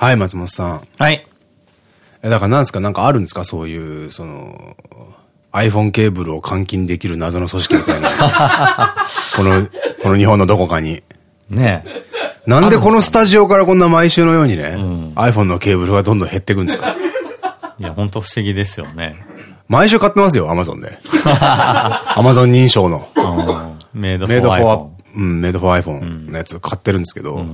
はい、松本さん。はい。え、だからなんですかなんかあるんですかそういう、その、iPhone ケーブルを換金できる謎の組織みたいな。この、この日本のどこかに。ねなんでこのスタジオからこんな毎週のようにね、iPhone のケーブルがどんどん減っていくんですか？いや、本当不思議ですよね。毎週買ってますよ、Amazon で。Amazon 認証の。メイドフォメイドフォー iPhone。うん、メイドフォー iPhone のやつ買ってるんですけど、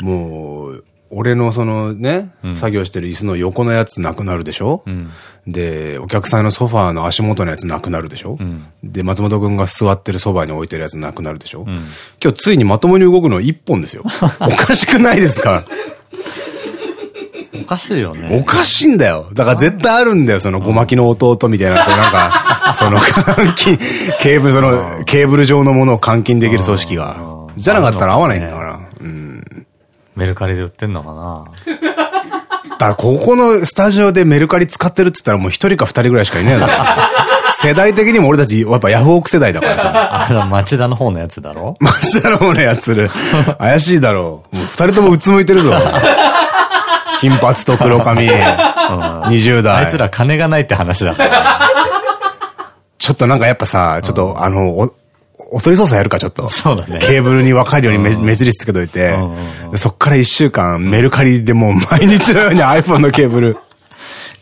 もう、俺のそのね、作業してる椅子の横のやつなくなるでしょ、で、お客さんのソファーの足元のやつなくなるでしょ、で、松本くんが座ってるそばに置いてるやつなくなるでしょ、今日ついにまともに動くの一本ですよ。おかしくないですか？おかしいよおね。かしいんだよ。だから絶対あるんだよ、そのごまきの弟みたいな、そのなんか、その監禁、ケーブル、その、ケーブル状のものを監禁できる組織が。じゃなかったら合わないんだから。うん。メルカリで売ってんのかな？だからここのスタジオでメルカリ使ってるっつったらもう一人か二人ぐらいしかいないだろ。世代的にも俺たち、やっぱヤフオク世代だからさ。あ町田の方のやつだろ？マジだろうね、やつる。怪しいだろう。もう二人ともうつむいてるぞ。金髪と黒髪。20代。あいつら金がないって話だから。ちょっとなんかやっぱさ、ちょっとあの、お、おとり操作やるか、ちょっと。そうだねケーブルに分かるように目目印つけといて、でそっから一週間メルカリでもう毎日のように iPhone のケーブル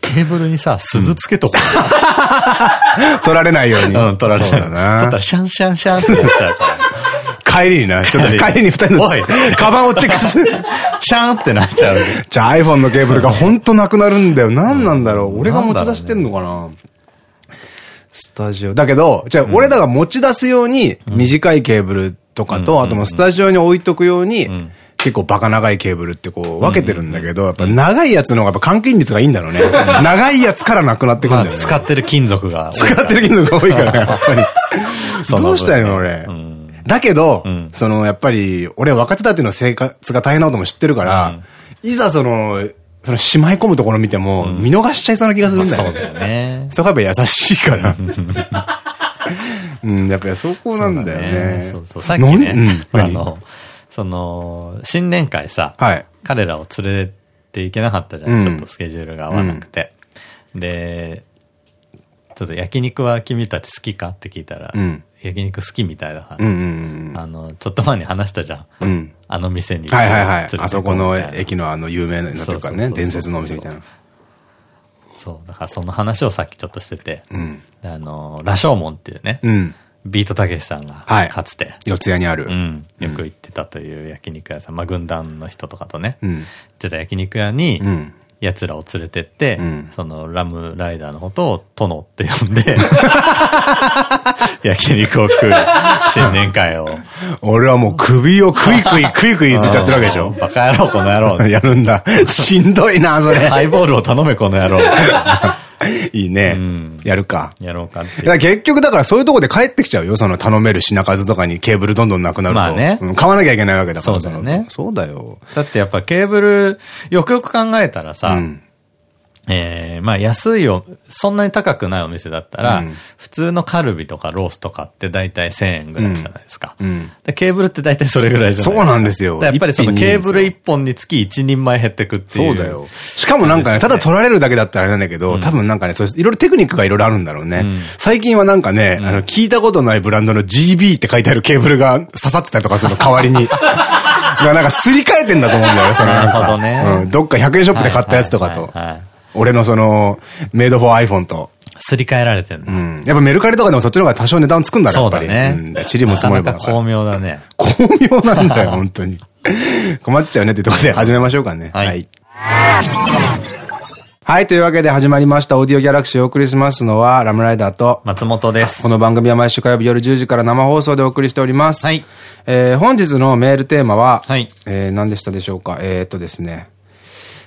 ケーブルにさ、鈴つけとこ 取られないように。う。うん、取られそうだない。取ったなら。シャンシャンシャンってなっちゃうから。帰りにな、ちょっと帰りに二人のカバンをチェックする。シャンってなっちゃう。じゃあ iPhone のケーブルがほんとなくなるんだよ。何なんだろう。俺が持ち出してんのかなスタジオ。だけど、じゃあ俺らが持ち出すように短いケーブルとかと、あともうスタジオに置いとくように、結構バカ長いケーブルってこう分けてるんだけど、やっぱ長いやつの方がやっぱ換金率がいいんだろうね。長いやつからなくなってくんまあ、だよね。使ってる金属が。使ってる金属が多いから、やっぱり。どうしたらいいの俺？だけど、その、やっぱり、俺は若手だっていうの生活が大変なことも知ってるから、いざその、その、しまい込むところ見ても、見逃しちゃいそうな気がするんだよね。そうだよね。そこはやっぱ優しいから。うん、やっぱりそこなんだよね。そうそう。さっきね、あの、その、新年会さ、はい。彼らを連れて行けなかったじゃんちょっとスケジュールが合わなくて。で、ちょっと焼肉は君たち好きかって聞いたら、うん焼肉好きみたいだから、うんうんあの、ちょっと前に話したじゃん。うん。うん。あの店に。はいはいはいあそこの駅のあの有名なのというかね、伝説のお店みたいな。そう。だからその話をさっきちょっとしてて、うん。であの、羅生門っていうね、うん。ビートたけしさんが、はいかつて、四谷にある。うん、よく行ってたという焼肉屋さん、まあ軍団の人とかとね、うん。行ってた焼肉屋に、うん。奴らを連れてって、うんそのラムライダーのことを殿って呼んで、焼肉を食う新年会を。俺はもう首をクイクイクイクイずっとやってるわけでしょ？バカ野郎この野郎。やるんだ。しんどいな、それ。ハイボールを頼めこの野郎。いいねん。やるか。やろうかって結局だからそういうとこで帰ってきちゃうよ。その頼める品数とかにケーブルどんどんなくなると。まあねうん買わなきゃいけないわけだから。そうだよねのそうだよ。だってやっぱケーブル、よくよく考えたらさ、うんえーまあ安いよ、そんなに高くないお店だったら、うん普通のカルビとかロースとかって大体1000円ぐらいじゃないですか。うんでケーブルって大体それぐらいじゃないそうなんですよやっぱりそのケーブル1本につき1人前減ってくっていう。そうだよ。しかもなんかね、ただ取られるだけだったらあれなんだけど、多分なんかね、そういろいろテクニックがいろいろあるんだろうね。最近はなんかね、あの、聞いたことないブランドの GB って書いてあるケーブルが刺さってたりとかするの、代わりに。なんかすり替えてんだと思うんだよ、そのなんか。なるほどねうん。どっか100円ショップで買ったやつとかとはいはいはいはい。俺のその、メイドフォー iPhone と。すり替えられてんだ。うん。やっぱメルカリとかでもそっちの方が多少値段つくんだろ、やっぱり。そうだね。うん。チリも積もればなかなか巧妙だね。巧妙なんだよ、本当に。困っちゃうねってところで始めましょうかね。はいはい。というわけで始まりました。オーディオギャラクシーをお送りしますのは、ラムライダーと、松本です。この番組は毎週火曜日夜10時から生放送でお送りしております。はい。えー、本日のメールテーマは、はいえー、何でしたでしょうか。えー、っとですね、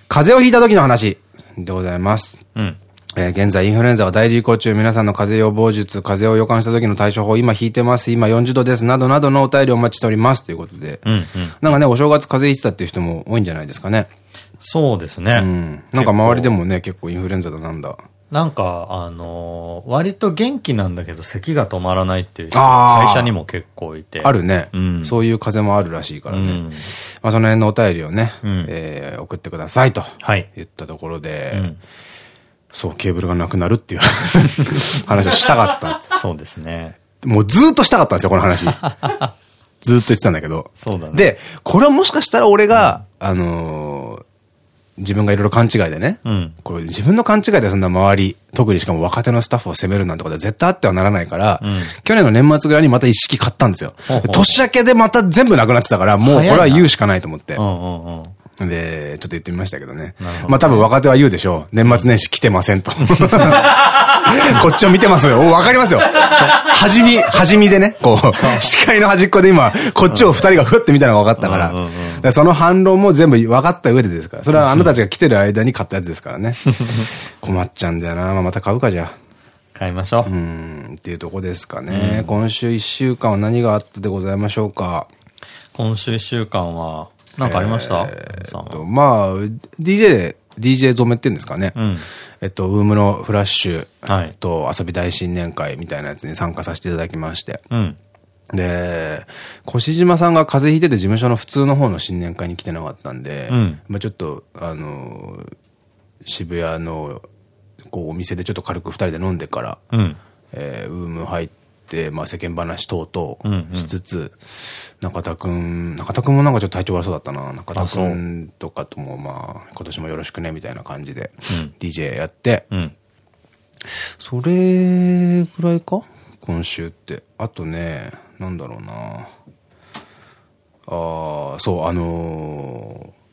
風邪をひいた時の話でございます。うん。えー現在インフルエンザは大流行中、皆さんの風邪予防術、風邪を予感した時の対処法、今引いてます、今40度です、などなどのお便りをお待ちしております。ということで。うんうん。なんかね、お正月風邪ひいてたっていう人も多いんじゃないですかね。そうですね。うん。なんか周りでもね、結構インフルエンザだなんだ。なんか、あのー割と元気なんだけど咳が止まらないっていう人が会社にも結構いて。あるね。うんそういう風もあるらしいからね。うんまあその辺のお便りをね、うんえー送ってくださいとはい。言ったところで、うんそう、ケーブルがなくなるっていう 話をしたかった。そうですね。もうずーっとしたかったんですよ、この話。ずーっと言ってたんだけど。そうだね。、で、これはもしかしたら俺が、あのー自分がいろいろ勘違いでね、うん。これ自分の勘違いでそんな周り、特にしかも若手のスタッフを責めるなんてことは絶対あってはならないから、うん去年の年末ぐらいにまた一式買ったんですよほうほう。年明けでまた全部なくなってたから、もうこれは言うしかないと思って。で、ちょっと言ってみましたけどね。どねまあ多分若手は言うでしょう。年末年始来てませんと。こっちを見てますよ。おわかりますよ。端み、端みでね、こう、視界の端っこで今、こっちを二人がふって見たのが分かったから。その反論も全部分かった上でですから。それはあなたたちが来てる間に買ったやつですからね。困っちゃうんだよな。まあまた買うかじゃあ。買いましょう。うん、っていうとこですかね。今週一週間は何があったでございましょうか？今週一週間は、なんかありました、まあ、DJ、DJ 染めってんですかね。うん。えっと、ウームのフラッシュはいと遊び大新年会みたいなやつに参加させていただきまして。うん。で、越島さんが風邪ひいてて事務所の普通の方の新年会に来てなかったんで、うんまあちょっと、あの、渋谷の、こう、お店でちょっと軽く二人で飲んでから、うん。えーウーム入って、まあ世間話等々しつつ、中田くん、中田くんもなんかちょっと体調悪そうだったな。中田くんとかともまあ、今年もよろしくね、みたいな感じで、DJ やって、うん。それぐらいか？今週って。あとね、なんだろうな。ああ、そう、あのー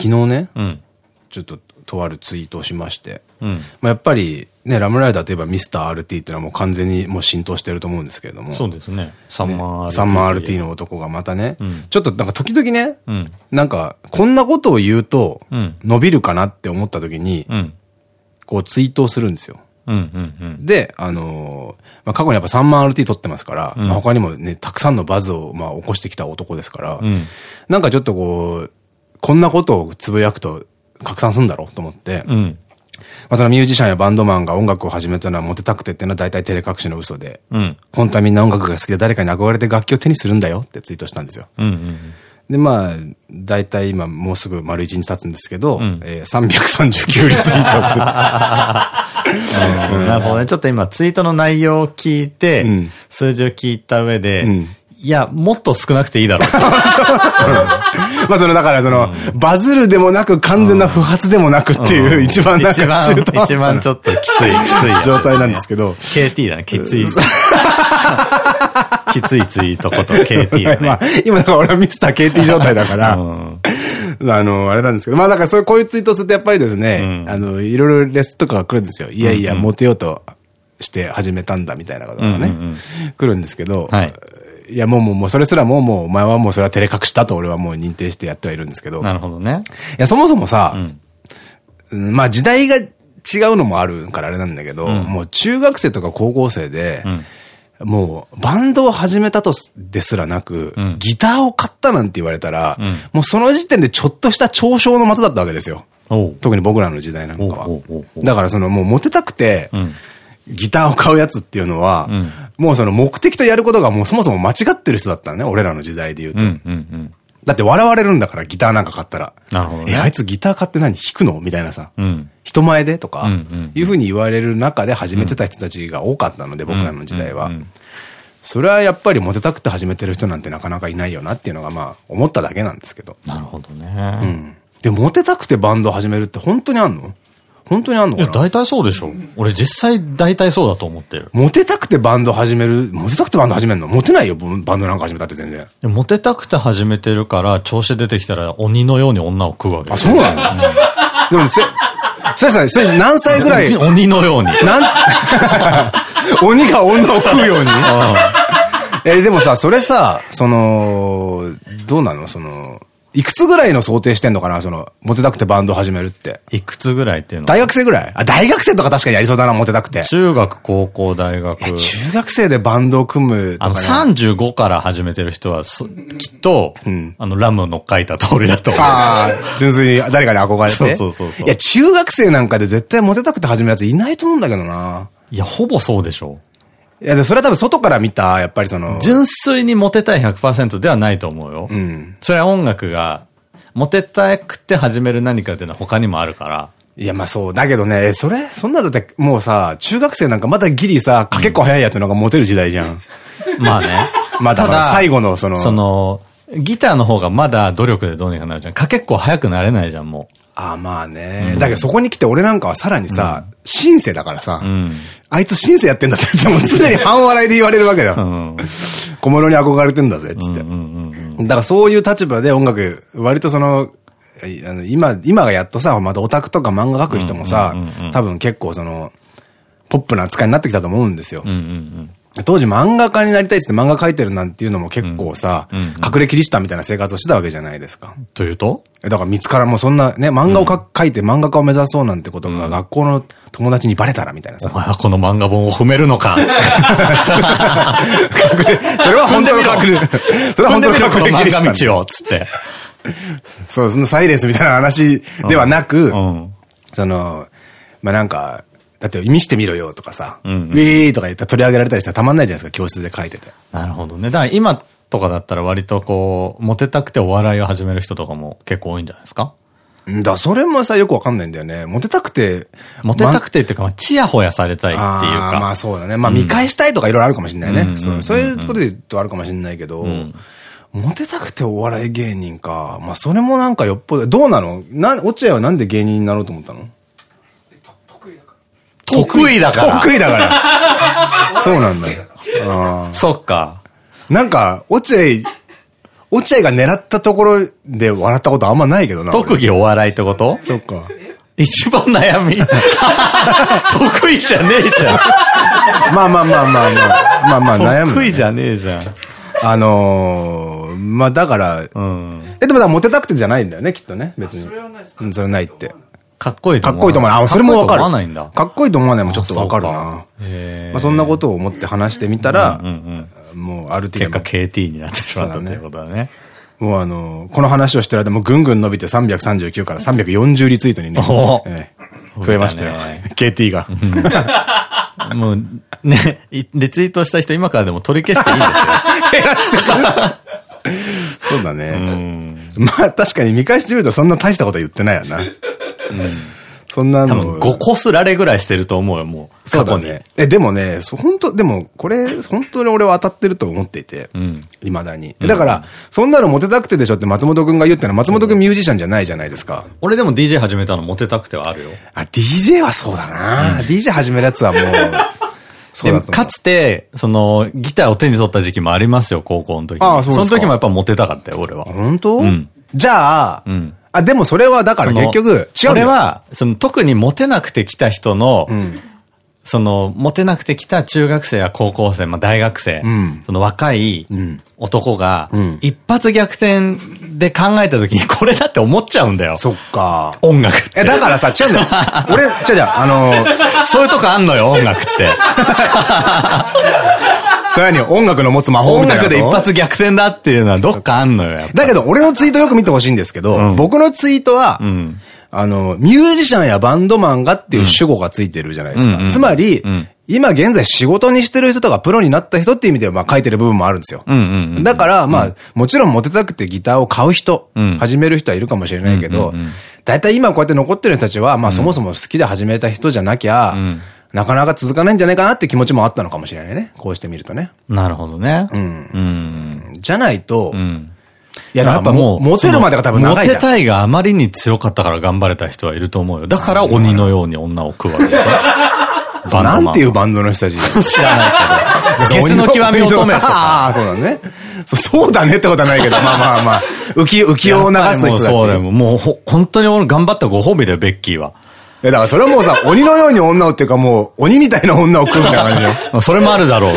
昨日ね、うん。ちょっととあるツイートをしまして、うん。まあやっぱりね、ラムライダーといえばミスター RT っていうのはもう完全にもう浸透してると思うんですけれども。そうですね。3万 RT。3万 RT の男がまたね、んちょっとなんか時々ね、うん。なんかこんなことを言うとうん伸びるかなって思った時に、うん。こうツイートをするんですよ。で、あのーまあ、過去にやっぱ3万 RT 取ってますから、うんまあ他にもね、たくさんのバズをまあ起こしてきた男ですから、うん。なんかちょっとこう、こんなことをつぶやくと拡散するんだろうと思って、うん。まあそのミュージシャンやバンドマンが音楽を始めたのはモテたくてっていうのは大体照れ隠しの嘘で、うん。本当はみんな音楽が好きで誰かに憧れて楽器を手にするんだよってツイートしたんですよ。で、まあ、大体今もうすぐ丸一日経つんですけど、んえー339リツイート。なるほどね。ちょっと今、ツイートの内容を聞いて、うん数字を聞いた上で、うんいや、もっと少なくていいだろう。まあその、だからその、バズるでもなく完全な不発でもなくっていう、一番なんか一番、中途一番ちょっときつい、きつい。状態なんですけど。KT だね、きつい。きついツイートこと KT だね。まあ、今だから俺はミスター KT 状態だから、うん。あの、あれなんですけど、まあだからそういう、こういうツイートするとやっぱりですね、うん。あの、いろいろレスとかが来るんですよ。いやいや、モテようとして始めたんだみたいなことがね。来るんですけど、はいいや、もうもう、もうそれすらもう、もう、お前はもうそれは照れ隠したと俺はもう認定してやってはいるんですけど、いなるほどね。や、そもそもさ、うん。うんまあ時代が違うのもあるからあれなんだけど、もう中学生とか高校生で、うん。もうバンドを始めたとですらなく、うんギターを買ったなんて言われたら、んもうその時点でちょっとした嘲笑の的だったわけですよ。特に僕らの時代なんかはだからそのもうモテたくて、うん。ギターを買うやつっていうのは、うんもうその目的とやることがもうそもそも間違ってる人だったのね、俺らの時代で言うと。だって笑われるんだから、ギターなんか買ったら。なるほどねえ、あいつギター買って何弾くのみたいなさ。うん。人前でとかいうふうに言われる中で始めてた人たちが多かったので、僕らの時代は。それはやっぱりモテたくて始めてる人なんてなかなかいないよなっていうのがまあ思っただけなんですけど。なるほどうね。ん。で、モテたくてバンド始めるって本当にあんの？本当にあんのいや、かな大体そうでしょ。俺実際大体そうだと思ってる。モテたくてバンド始める、モテたくてバンド始めるの？モテないよ、バンドなんか始めたって全然。いやモテたくて始めてるから、調子出てきたら鬼のように女を食うわけあ、そうなの？でも、せ、せさん、それ何歳ぐらい、鬼のように。なん、鬼が女を食うように？え、でもさ、それさ、その、どうなの？その、いくつぐらいの想定してんのかなその、モテたくてバンドを始めるって。いくつぐらいっていうの？大学生ぐらい？あ、大学生とか確かにやりそうだな、モテたくて。中学、高校、大学。え中学生でバンドを組むとあの、かね。35から始めてる人は、そきっと、あの、ラムの書いた通りだと思う。ああ、純粋に誰かに憧れて。そうそうそうそういや、中学生なんかで絶対モテたくて始めるやついないと思うんだけどな。いや、ほぼそうでしょ。いや、でそれは多分外から見た、やっぱりその、純粋にモテたい100%ではないと思うよ。うん。それは音楽が、モテたくて始める何かっていうのは他にもあるから。いや、まあそう。だけどね、えそれ、そんなだってもうさ、中学生なんかまだギリさ、かけっこ早いやつの方がモテる時代じゃん。まあね。まあだから最後のそのその、ギターの方がまだ努力でどうにかなるじゃん。かけっこ早くなれないじゃん、もああ、まあね。だけどそこに来て俺なんかはさらにさ、シンセだからさ、う。うん。あいつシンセやってんだって言ってもう 常に半笑いで言われるわけだ。小物に憧れてんだぜ、つって。だからそういう立場で音楽、割とその、の今、今がやっとさ、またオタクとか漫画描く人もさ多分結構その、ポップな扱いになってきたと思うんですよ。当時漫画家になりたいって漫画描いてるなんていうのも結構さ、隠れキリシタンみたいな生活をしてたわけじゃないですか。というと？だから見つからもうそんなね、漫画をか描いて漫画家を目指そうなんてことが学校の友達にバレたらみたいなさ。お前はこの漫画本を踏めるのかそれは本当の隠れ、それは本当の隠れキリシタン漫画道をつって。そう、そのサイレンスみたいな話ではなく、うん。その、まあ、なんか、だって見してみろよとかさ、うんうんウィーとか言ったら取り上げられたりしたらたまんないじゃないですか、教室で書いてて。なるほどね。だから今とかだったら割とこう、モテたくてお笑いを始める人とかも結構多いんじゃないですか？んだ、それもさ、よくわかんないんだよね。モテたくて、モテたくてっていうか、まあ、チヤホヤされたいっていうあーまあか。そうだね。まあ見返したいとかいろいろあるかもしれないね。うんそういうことで言うとあるかもしれないけど、んモテたくてお笑い芸人か。まあそれもなんかよっぽど、どうなの？な、落合はなんで芸人になろうと思ったの？得意だから。得意だから。そうなんだよ。あそっか。ーなんか、落合、落合が狙ったところで笑ったことあんまないけどな。俺特技お笑いってこと？そっか。一番悩み。得意じゃねえじゃん。まあまあまあまあまあ、まあまあ悩む。得意じゃねえじゃん。あのー、まあだから、うん。え、でもだからモテたくてじゃないんだよね、きっとね、別に。それはないですか？うん、それはないって。かっこいいとかっ思う。こいいと思う。あ、それもわかる。かっこいいと思わないんだ。かっこいいと思わないもちょっとわかるあな。まあそんなことを思って話してみたらもうある程結果度、KT になってしまったということだね。もうあの、この話をしてる間もうぐんぐん伸びて339から340リツイートにね増えましたよ。KT が。もう、ね、いリツイートした人今からでも取り消していいですよ。そうだうね。ん。まあ確かに見返してみるとそんな大したことは言ってないよな。そんなの。多分5個すられぐらいしてると思うよ、もう。過去に。ね。え、でもね、そう本当でも、これ、本当に俺は当たってると思っていて。うん。未だに。だから、そんなのモテたくてでしょって松本くんが言ってのは松本くんミュージシャンじゃないじゃないですか。俺でも DJ 始めたのモテたくてはあるよ。あ、DJ はそうだな、DJ 始めるやつはもう。でもかつて、その、ギターを手に取った時期もありますよ、高校の時に。ああそうその時もやっぱモテたかったよ、俺は。本当？うんじゃあ、うんあ、でもそれはだからその結局、違うんだよ俺、は、その、特にモテなくて来た人の、うん。その、モテなくて来た中学生や高校生、まあ大学生、うんその若いん男が、ん一発逆転で考えた時に これだって思っちゃうんだよ。そっか。音楽って。え、だからさ、違うんだよ。俺、違う違う、あのー、そういうとこあんのよ、音楽って。それに音楽の持つ魔法音みたいなこと？楽で一発逆転だっていうのはどっかあんのよ、だけど、俺のツイートよく見てほしいんですけど、うん。僕のツイートは、ん。あの、ミュージシャンやバンドマンがっていう主語がついてるじゃないですか。つまり、うん今現在仕事にしてる人とかプロになった人っていう意味では、まあ書いてる部分もあるんですよ。だから、まあ、もちろんモテたくてギターを買う人、うん始める人はいるかもしれないけど大体今こうやって残ってる人たちは、まあそもそも好きで始めた人じゃなきゃん、なかなか続かないんじゃないかなって気持ちもあったのかもしれないね。こうしてみるとね。なるほどね。うん。うん。じゃないと、うん。いや、だからもう、モテるまでが多分長いじゃん。モテたいがあまりに強かったから頑張れた人はいると思うよ。だから鬼のように女を食うわけでしょ。バンドマンなんていうバンドの人たち？知らないけど。ゲスの極み乙女とか。ああ、そうだね。そそうだねってことはないけど、まあまあまあ、浮き、浮きを流す人たち。そうだよ。もうほ、本当に俺頑張ったご褒美だよ、ベッキーは。いや、だからそれはもうさ、鬼のように女をっていうかもう、鬼みたいな女を食うみたいな感じよ。それもあるだろう。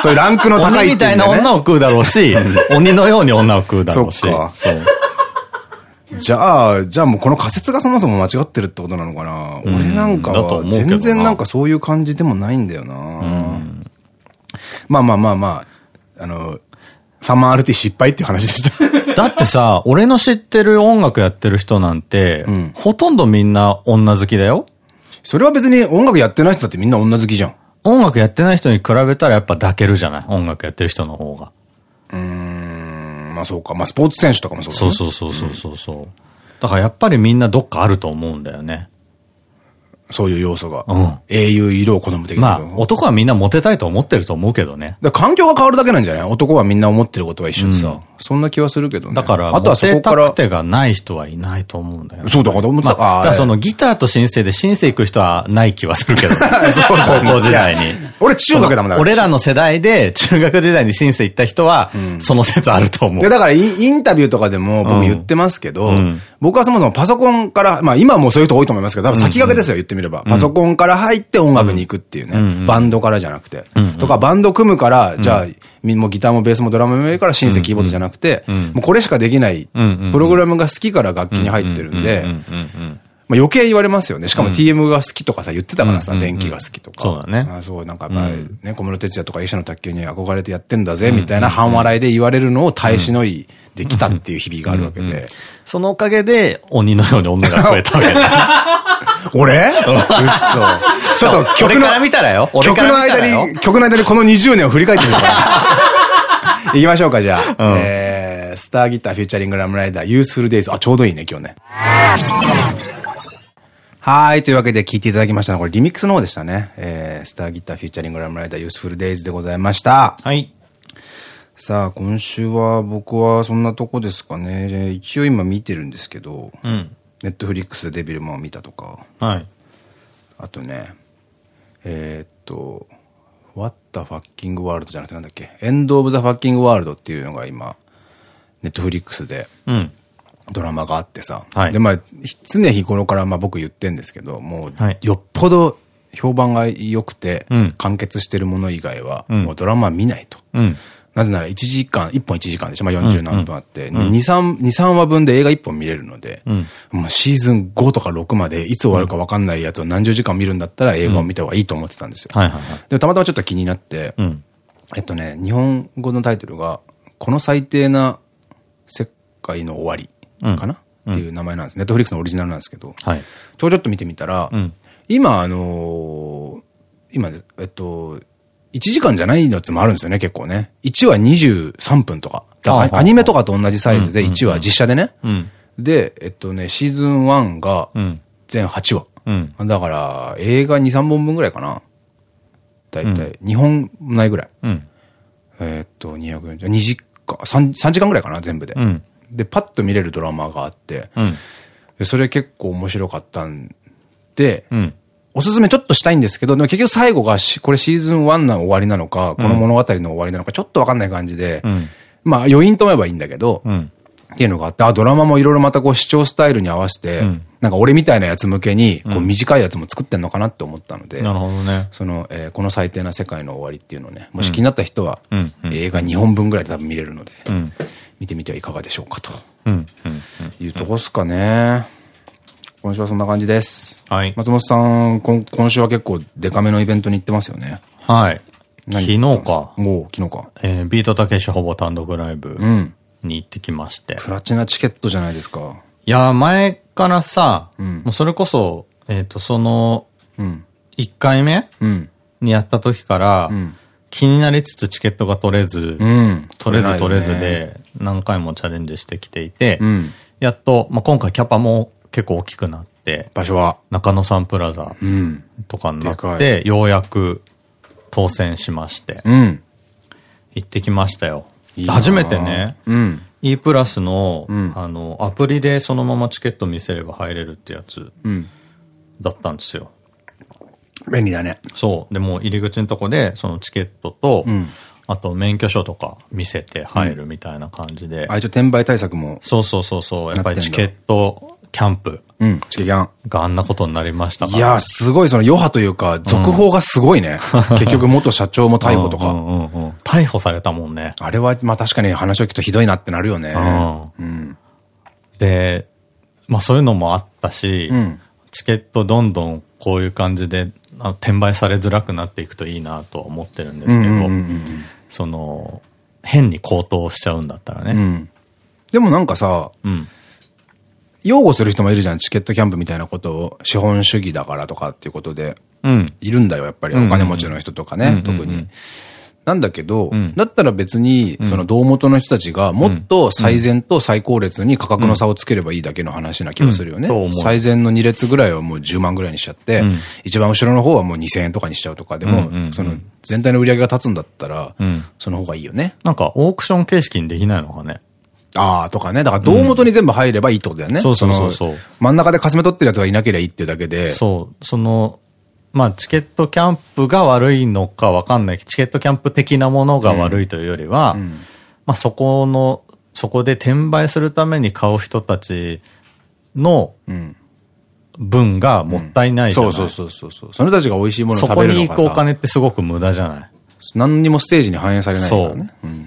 そういうランクの高い鬼みたいな女を。を食うだろうし、鬼のように女を食うだろうし。そっかそう。じゃあ、じゃあもうこの仮説がそもそも間違ってるってことなのかな、俺なんかは全然なんかそういう感じでもないんだよな、まあまあまあまあ、あの、サマー RT 失敗っていう話でした。だってさ、俺の知ってる音楽やってる人なんて、ん。ほとんどみんな女好きだよ。それは別に音楽やってない人だってみんな女好きじゃん。音楽やってない人に比べたらやっぱ抱けるじゃない？音楽やってる人の方が。うーん、まあそうか。まあスポーツ選手とかもそうだね。そうそうそうそうそうそう。だからやっぱりみんなどっかあると思うんだよね。そういう要素が。うん英雄色を好む的な。まあ、男はみんなモテたいと思ってると思うけどね。だ環境が変わるだけなんじゃない？男はみんな思ってることは一緒でさ。そんな気はするけどね。だから、あとはそこからく。てがない人はいないと思うんだよね。そうだから、まあ、だからそのギターとシンセでシンセ行く人はない気はするけど、ね、高校時代に。俺中学だもんだ。俺らの世代で中学時代にシンセ行った人は、その説あると思う。で、だからインタビューとかでも僕言ってますけど、僕はそもそもパソコンから、まあ今はもうそういう人多いと思いますけど、多分先駆けですよ、言ってみれば。パソコンから入って音楽に行くっていうね。バンドからじゃなくて。とか、バンド組むから、じゃあ、もうギターもベースもドラムもいいからシンセキーボードじゃなくて、もうこれしかできない、プログラムが好きから楽器に入ってるんで、まあ余計言われますよね。しかも TM が好きとかさ、言ってたからさ、電気が好きとか。そうだね。あそう、なんかやっぱりね、小室哲也とか医者の卓球に憧れてやってんだぜ、みたいな半笑いで言われるのを耐えしのいできたっていう日々があるわけで。そのおかげで、鬼のように女が増えたわけだ。俺？嘘。ちょっと曲の曲の間に、曲の間にこの20年を振り返ってみようかな。行きましょうか、じゃあ。えー、スターギターフューチャリングラムライダー、ユースフルデイズ。あ、ちょうどいいね、今日ね。はーい。というわけで聴いていただきましたのは、これリミックスの方でしたね。えー、スターギターフューチャリングラムライダー、ユースフルデイズでございました。はい。さあ、今週は僕はそんなとこですかね。一応今見てるんですけど、うん。ネットフリックスでデビルマンを見たとか、はい。あとね、えーっと、What the fucking world じゃなくてなんだっけ、End of the fucking world っていうのが今、ネットフリックスでうん。ドラマがあってさ、はいで、まあ、常日頃からまあ僕言ってんですけど、もうはい、よっぽど評判が良くて、うん完結してるもの以外は、んもうドラマ見ないと。うん。なぜなら1時間、1本1時間でしょ。まあ40何分あって、うんうん2、3、2、3話分で映画1本見れるので、ん。もうシーズン5とか6までいつ終わるか分かんないやつを何十時間見るんだったら映画を見た方がいいと思ってたんですよ。で、たまたまちょっと気になって、うん。えっとね、日本語のタイトルが、この最低な世界の終わりかな、っていう名前なんです。ネットフリックスのオリジナルなんですけど、はい。ちょうちょっと見てみたら、うん。今あのー今ね、えっと、1時間じゃないやつもあるんですよね、結構ね。1話23分とか。だからアニメとかと同じサイズで1話実写でね。うん。で、えっとね、シーズン1がうん。全8話。うん。だから、映画2、3本分ぐらいかな。だいたい、2本ないぐらい。うん。えーっと、240、2時間、3, 3時間ぐらいかな、全部で。うん。で、パッと見れるドラマがあって、それ結構面白かったんで、うん。おすすめちょっとしたいんですけど、でも結局最後がし、これシーズン1の終わりなのか、この物語の終わりなのか、ちょっとわかんない感じで、んまあ余韻と思えばいいんだけど、うん。っていうのがあって、あ、ドラマもいろいろまたこう視聴スタイルに合わせて、んなんか俺みたいなやつ向けに、こう短いやつも作ってんのかなって思ったので、なるほどね。その、えーこの最低な世界の終わりっていうのをね、もし気になった人は、映画2本分ぐらいで多分見れるので、うん。見てみてはいかがでしょうかと。いうとこっすかね。今週はそんな感じです。はい。松本さん、今今週は結構デカめのイベントに行ってますよね。はい。昨日か、おう昨日か。えービートたけしほぼ単独ライブうん。に行ってきまして。プラチナチケットじゃないですか。いやー、前からさ、んもうそれこそ、えっ、と、その、うん。1回目うん。にやった時から、ん気になりつつチケットが取れず、うん。取れず取れず。で、何回もチャレンジしてきていて、うん。やっと、まあ、今回キャパも結構大きくなって、場所は？中野サンプラザうん。とかになって、ようやく当選しまして、うん。行ってきましたよ。初めてね、うん。E プラスの、んあの、アプリでそのままチケット見せれば入れるってやつうん。だったんですよ。便利だね。そう。でもう入り口のとこで、そのチケットと、んあと免許証とか見せて入るみたいな感じで。あ、一応転売対策も。そうそうそうそう。やっぱりチケットキャンプうん。チケキャン。があんなことになりましたか？ら。いやー、すごい、その余波というか、続報がすごいね。結局、元社長も逮捕とか。うんうんうんうん逮捕されたもんね。あれは、まあ確かに話を聞くとひどいなってなるよね。うんうん。で、まあそういうのもあったし、うんチケットどんどんこういう感じであ転売されづらくなっていくといいなとは思ってるんですけど、その、変に高騰しちゃうんだったらね。うん。でもなんかさ、うん。擁護する人もいるじゃん、チケットキャンプみたいなことを、資本主義だからとかっていうことで、うん。いるんだよ、やっぱり。お金持ちの人とかね、特に。なんだけど、だったら別に、その胴元の人たちがもっと最善と最高列に価格の差をつければいいだけの話な気がするよねうんそう思う。最善の2列ぐらいはもう10万ぐらいにしちゃって、一番後ろの方はもう2000円とかにしちゃうとかでも、その全体の売り上げが立つんだったら、その方がいいよね。なんかオークション形式にできないのかね。ああ、とかね。だから胴元に全部入ればいいってことだよね。そうそうそうそうの真ん中でかすめ取ってるやつがいなければいいっていうだけで。そう、その、まあ、チケットキャンプが悪いのかわかんない。チケットキャンプ的なものが悪いというよりは、まあ、そこの、そこで転売するために買う人たちのうん。分がもったいないじゃない、そうそうそうそう。その人たちが美味しいものをそこ食べるのがさに行くお金ってすごく無駄じゃない何にもステージに反映されないからね。うん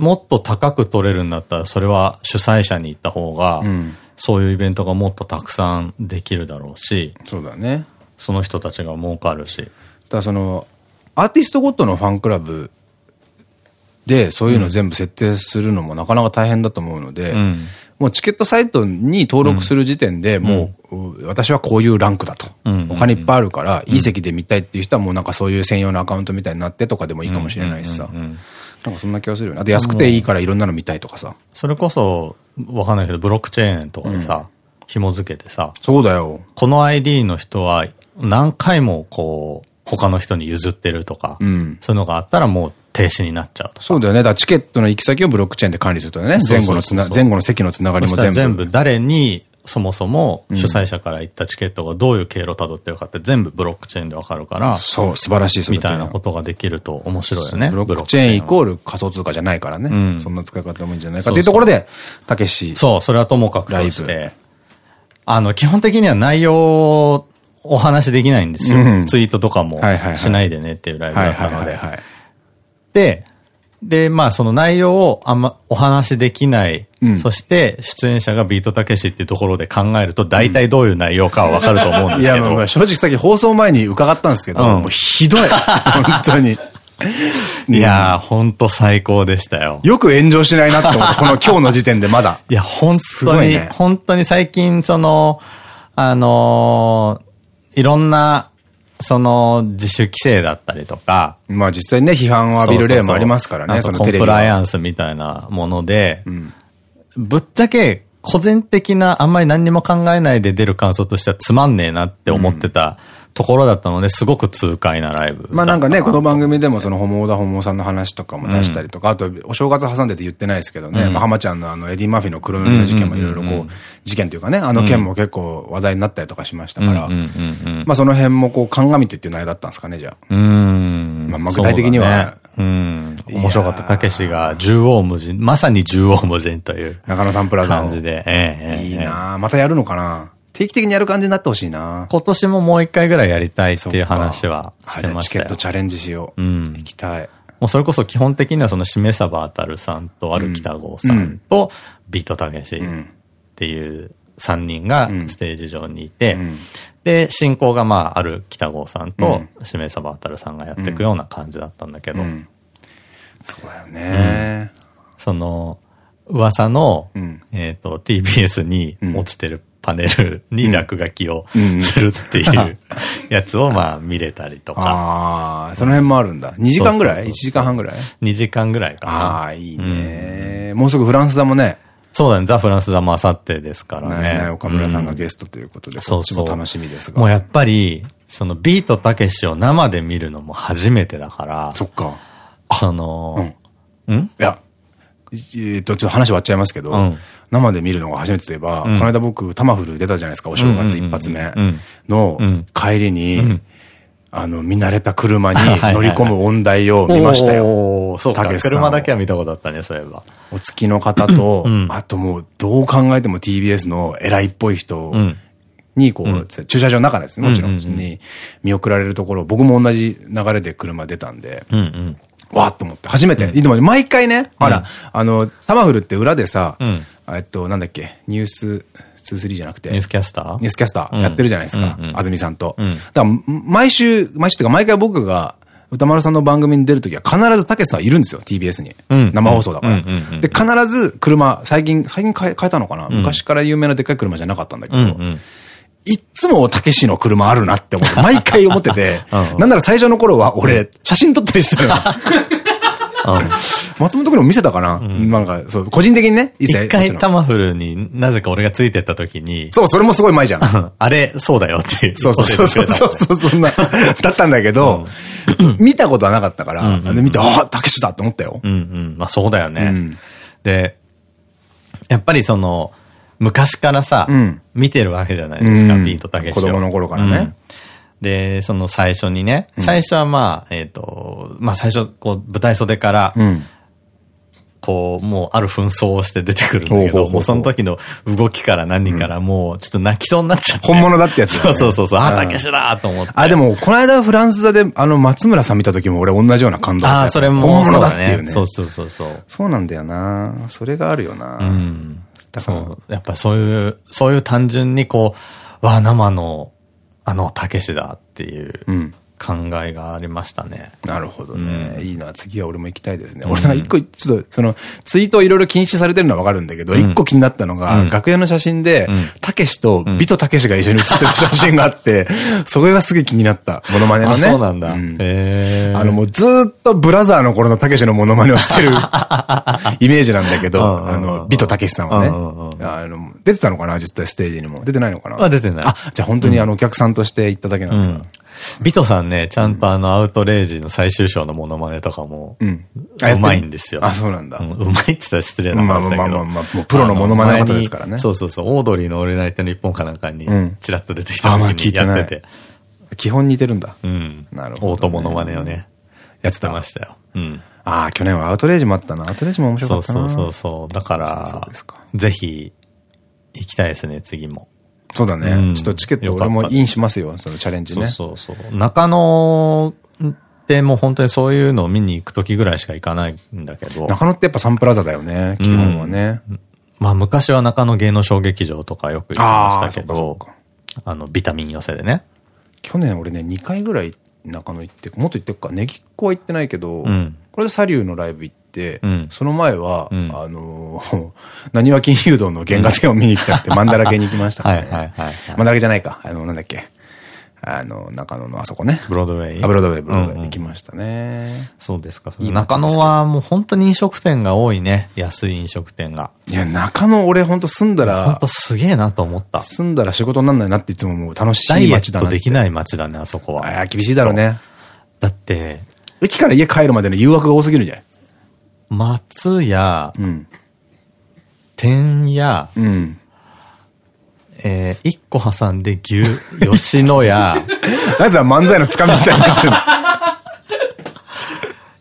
もっと高く取れるんだったら、それは主催者に行った方が、ん。そういうイベントがもっとたくさんできるだろうし、そうだね。その人たちが儲かるし。だからその、アーティストごとのファンクラブでそういうの全部設定するのもなかなか大変だと思うので、ん。もうチケットサイトに登録する時点で、もう、私はこういうランクだと。お金いっぱいあるから、いい席で見たいっていう人はもうなんかそういう専用のアカウントみたいになってとかでもいいかもしれないしさ。なんかそんな気がするよね。安くていいからいろんなの見たいとかさ。それこそ、わかんないけど、ブロックチェーンとかでさ、紐付けてさ、そうだよ。この ID の人は何回もこう、他の人に譲ってるとか、んそういうのがあったらもう停止になっちゃうとか。そうだよね。だからチケットの行き先をブロックチェーンで管理するとね。前後のつな、前後の席のつながりも全部。全部誰にそもそも主催者から行ったチケットがどういう経路をたどってるかって全部ブロックチェーンでわかるから、そう、素晴らしい、みたいなことができると面白いよね。ブロックチェーンイーコール仮想通貨じゃないからね。んそんな使い方もいいんじゃないかっていうところで、たけし。そう、それはともかくとして、あの、基本的には内容をお話できないんですよ。うんツイートとかもしないでねっていうライブはいだったので。で、で、まあその内容をあんまお話できない、うんそして出演者がビートたけしっていうところで考えると大体どういう内容かはわかると思うんですけいや。正直さっき放送前に伺ったんですけど、うんもうひどい。本当に。いやー、ほんと最高でしたよ。よく炎上しないなって思って、この今日の時点でまだ。いや、本当に、ね本当に最近、その、あのーいろんな、その、自主規制だったりとか、まあ実際ね、批判を浴びる例もありますからね、そそうそうそうあとコン。プライアンスみたいなもので、ぶっちゃけ、個人的な、あんまり何にも考えないで出る感想としてはつまんねえなって思ってたところだったので、すごく痛快なライブ。まあなんかね、この番組でもその、ホモだホモさんの話とかも出したりとか、あと、お正月挟んでて言ってないですけどね、まあ浜ちゃんのあの、エディ・マフィの黒塗りの事件もいろいろこう、事件というかね、あの件も結構話題になったりとかしましたから、まあその辺もこう、鑑みてっていう内容だったんですかね、じゃあ。うーん。まあまあ具体的にはそうん。面白かった。たけしが縦横無尽、まさに縦横無尽という中野サンプラザを。感じで。ええええいいなまたやるのかな定期的にやる感じになってほしいな。今年ももう一回ぐらいやりたいっていう話はあしてましたチケット。チャレンジしよう。ん。行きたい。もうそれこそ基本的にはそのしめさばあたるさんとある北郷さんとビートたけしっていう3人がステージ上にいて、で、進行がまあある北郷さんとしめさばあたるさんがやっていくような感じだったんだけど、そうだよね。その、噂の、ん。えっと、TBS に落ちてるパネルに落書きをするっていう やつをまあ見れたりとか、ああ、その辺もあるんだ。2時間ぐらい？そうそうそう ?1 時間半ぐらい？2時間ぐらいかな。ああ、いいね。もうすぐフランス座もね、そうだね、ザ・フランス座もあさってですからなね。いない岡村さんがうゲストということで、そそうっちそうも楽しみですが。もうやっぱり、そのビートたけしを生で見るのも初めてだから、そっか。その、ん？いや、えっと、ちょっと話終わっちゃいますけど、うん。生で見るのが初めてといえば、この間僕、タマフル出たじゃないですか、お正月一発目の帰りに、あの、見慣れた車に乗り込む音大を見ましたよ。そうか。車だけは見たことあったね、そういえば。お付きの方と、あともう、どう考えても TBS の偉いっぽい人に、こう、駐車場の中ですね、もちろん、に見送られるところ、僕も同じ流れで車出たんで、うんうん。わーっと思って、初めて？でも毎回ね、ほら、あの、タマフルって裏でさ、んえっと、なんだっけ、ニュース23じゃなくて。ニュースキャスター？ニュースキャスターやってるじゃないですか。安住さんと。んだから、毎週、毎週っていうか毎回僕が、歌丸さんの番組に出るときは必ずたけしさんいるんですよ、TBS に。うん生放送だからで、必ず車、最近、最近変え変えたのかな、昔から有名なでっかい車じゃなかったんだけど。いっつもたけしの車あるなって思って、毎回思ってて、うんなんなら最初の頃は俺、写真撮ったりしたのよ。松本君にも見せたかな、なんか、そう、個人的にね、一一回タマフルになぜか俺がついてった時に、そう、それもすごい前じゃん。あれ、そうだよっていう。そうそうそうそうそう、そんな、だったんだけど、見たことはなかったから、で見て、ああ、たけしだって思ったよ。うんうん。まあそうだよね。うんで、やっぱりその、昔からさ、うん。見てるわけじゃないですか、うん。ビートたけしを。子供の頃からね。うん。で、その最初にね、最初はまあ、えっ、と、まあ最初、こう、舞台袖から、うん。こう、もうある紛争をして出てくるんだけど、もうその時の動きから何からもう、ちょっと泣きそうになっちゃって。本物だってやつね。うそうそうそう、あ、うん。たけしだと思って。あ、でも、この間フランス座で、あの、松村さん見た時も俺同じような感動ああ、それも、本物だそうっていうね。そうそうそうそう。そうなんだよな。それがあるよな。うん。だからそう。やっぱそういう、そういう単純にこう、わあ、生の、あの、たけしだっていううん。考えがありましたね。なるほどね。いいな。次は俺も行きたいですね。俺なんか一個、ちょっと、その、ツイートいろいろ禁止されてるのはわかるんだけど、一個気になったのが、楽屋の写真で、たけしと、ビトたけしが一緒に写ってる写真があって、それがすげえ気になった。モノマネのあ、ね。そうなんだ。へ。あの、もうずーっとブラザーの頃のたけしのモノマネをしてる イメージなんだけど、うんうんうんあの、ビトたけしさんはねうんうんう。あの、出てたのかな実際ステージにも。出てないのかな？あ出てないあ、じゃあ本当にあの、お客さんとして行っただけなんだ。ビトさんね、ちゃんとあの、アウトレイジの最終章のモノマネとかも、うん。うまいんですよ。あ、そうなんだ。うまいって言ったら失礼なまあ話だけど。まあまあまあ、もうプロのモノマネの方ですからね。そうそうそう、オードリーの俺ナイトの一本かなんかにうん、チラッと出てきたあまあ時にやってて。基本似てるんだ。うん。なるほどねオートモノマネをね、やってま。したよ。うん。ああ、去年はアウトレイジもあったな。アウトレイジも面白かったな。そうそうそうそう。だからぜひ、行きたいですね、次も。そうだね。うんちょっとチケット俺もインしますよ。そのチャレンジそうね。そうそう。中野ってもう本当にそういうのを見に行く時ぐらいしか行かないんだけど。中野ってやっぱサンプラザだよね。基本はね。まあ昔は中野芸能小劇場とかよく行きましたけどあの、ビタミン寄せでね。去年俺ね、2回ぐらい中野行って、もっと行ってるか、ネギっ子は行ってないけど、んこれでサリューのライブ行って、うんその前は、んあのー、なにわ金融道の原画展を見に行きたくて、マンダラ系に行きましたからね。はいはいはいはいマンダラ系じゃないか。あの、なんだっけ。あの、中野のあそこね。ブロードウェイ。あブロードウェイ、ブロードウェイ行きましたね。そうですか。中野はもう本当に飲食店が多いね。安い飲食店が。いや、中野俺ほんと住んだら本当、すげえなと思った。住んだら仕事になんないなっていつも思う。楽しダイエい街だなって。ットできない街だね、あそこは。ああ、厳しいだろうね。だって、駅から家帰るまでの誘惑が多すぎるんじゃない？松屋、うん。天屋、うん。えー、一個挟んで牛、吉野家、なぜは漫才のつかみみたいになってるの？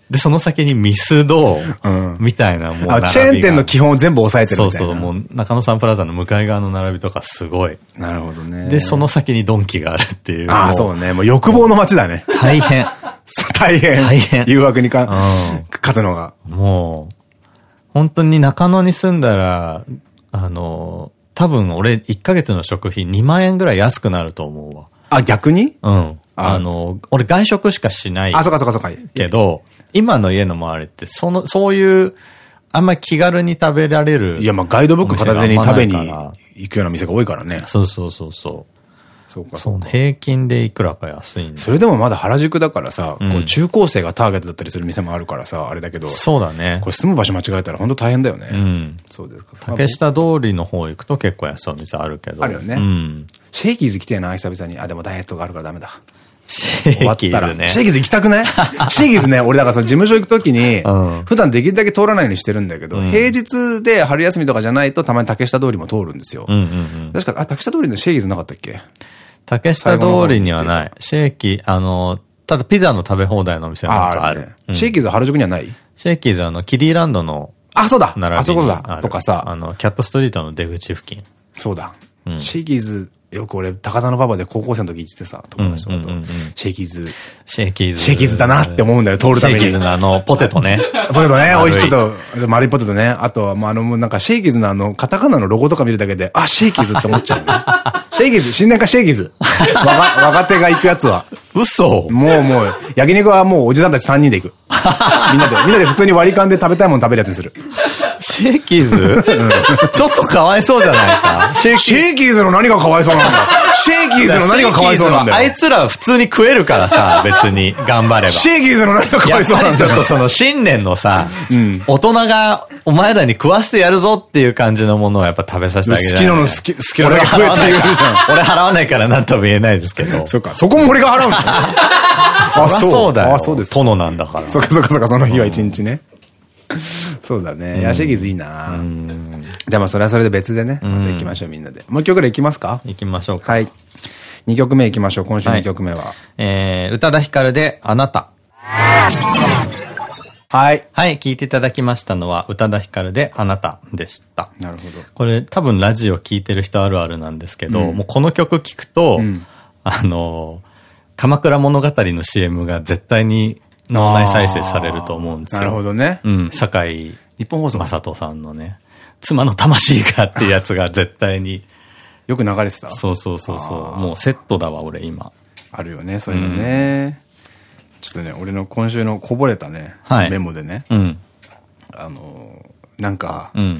で、その先にミスド、うんみたいなもうあ、チェーン店の基本を全部押さえてるみたいな。そうそう、もう中野サンプラザの向かい側の並びとかすごい。なるほどね。で、その先にドンキがあるっていう。ああ、もそうね。もう欲望の街だね。大変。大変。大変誘惑にか、うん勝つのが。もう、本当に中野に住んだら、あの、多分俺1ヶ月の食費2万円ぐらい安くなると思うわ。あ、逆に？うん。ああの、俺外食しかしないあ、そっかそっかそっか。けど、今の家の周りって、その、そういう、あんまり気軽に食べられる。いや、まあガイドブック片手に食べに行くような店が多いからね。そうそうそうそう。そうかそう、平均でいくらか安いんだそれでもまだ原宿だからさ、んこう中高生がターゲットだったりする店もあるからさ、あれだけど、そうだねこ。れ住む場所間違えたら本当大変だよね。うん。そうですか。竹下通りの方行くと結構安いお店あるけど。あるよねうん。シェイキーズ来てえな、久々に。あ、でもダイエットがあるからダメだ。シェイキーズね。シェイキーズ行きたくない？シェイキーズね、俺だからその事務所行くときにうん、普段できるだけ通らないようにしてるんだけど、平日で春休みとかじゃないとたまに竹下通りも通るんですようん。うんうん。確か、あ、竹下通りのシェイキーズなかったっけ？竹下通りにはない。シェイキー、あの、ただピザの食べ放題のお店なんかある。ね。シェイキーズは原宿にはない？シェイキーズはあの、キディランドのあ、そうだあそこだとかさ、あの、キャットストリートの出口付近。そうだ。んシェイキーズよく俺、高田馬場で高校生の時行っててさ、友達とシェイキーズ。シェイキーズ。シェイキーズだなって思うんだよ、通るために。シェイキーズのあの、ポテトね。ポテトね、美味しい、ちょっと、丸いポテトね。あとは、まあ、あの、なんか、シェイキーズのあの、カタカナのロゴとか見るだけで、あ、シェイキーズって思っちゃう、ね。シェイキーズ、新年会シェイキーズ。若、若手が行くやつは。嘘もうもう、焼肉はもうおじさんたち3人で行く。みんなで、みんなで普通に割り勘で食べたいもの食べるやつにする。シェイキーズ？ちょっとかわいそうじゃないか。シェイキーズの何がかわいそうなんだシェイキーズの何がかわいそうなんだよ。あいつら普通に食えるからさ、別に頑張れば。シェイキーズの何がかわいそうなんだよ。ちょっとその新年のさ、大人がお前らに食わせてやるぞっていう感じのものをやっぱ食べさせてあげる。好きなの好き、好きなの食えって言うじゃん。俺払わないからなんとも言えないですけど。そっか、そこも俺が払うの そりゃそうだよ。あ、そうです。殿なんだから。そっかそっかそっか、その日は一日ね。そうだね。ヤシギズいいなじゃあまあそれはそれで別でね。また行きましょうみんなで。もう一曲ぐらい行きますか？行きましょうか。はい。二曲目行きましょう。今週二曲目は。えー、宇多田ヒカルであなた。はい。はい、聞いていただきましたのは、宇多田ヒカルであなたでした。なるほど。これ多分ラジオ聞いてる人あるあるなんですけど、もうこの曲聞くと、あの、鎌倉物語の CM が絶対に脳内再生されると思うんですよ。なるほどね。うん。堺。日本放送。正人さんのね、妻の魂がってやつが絶対に。よく流れてた？そうそうそうそう。もうセットだわ、俺今。あるよね、そういうのね。ちょっとね、俺の今週のこぼれたね、メモでね。うん。あの、なんか、うん。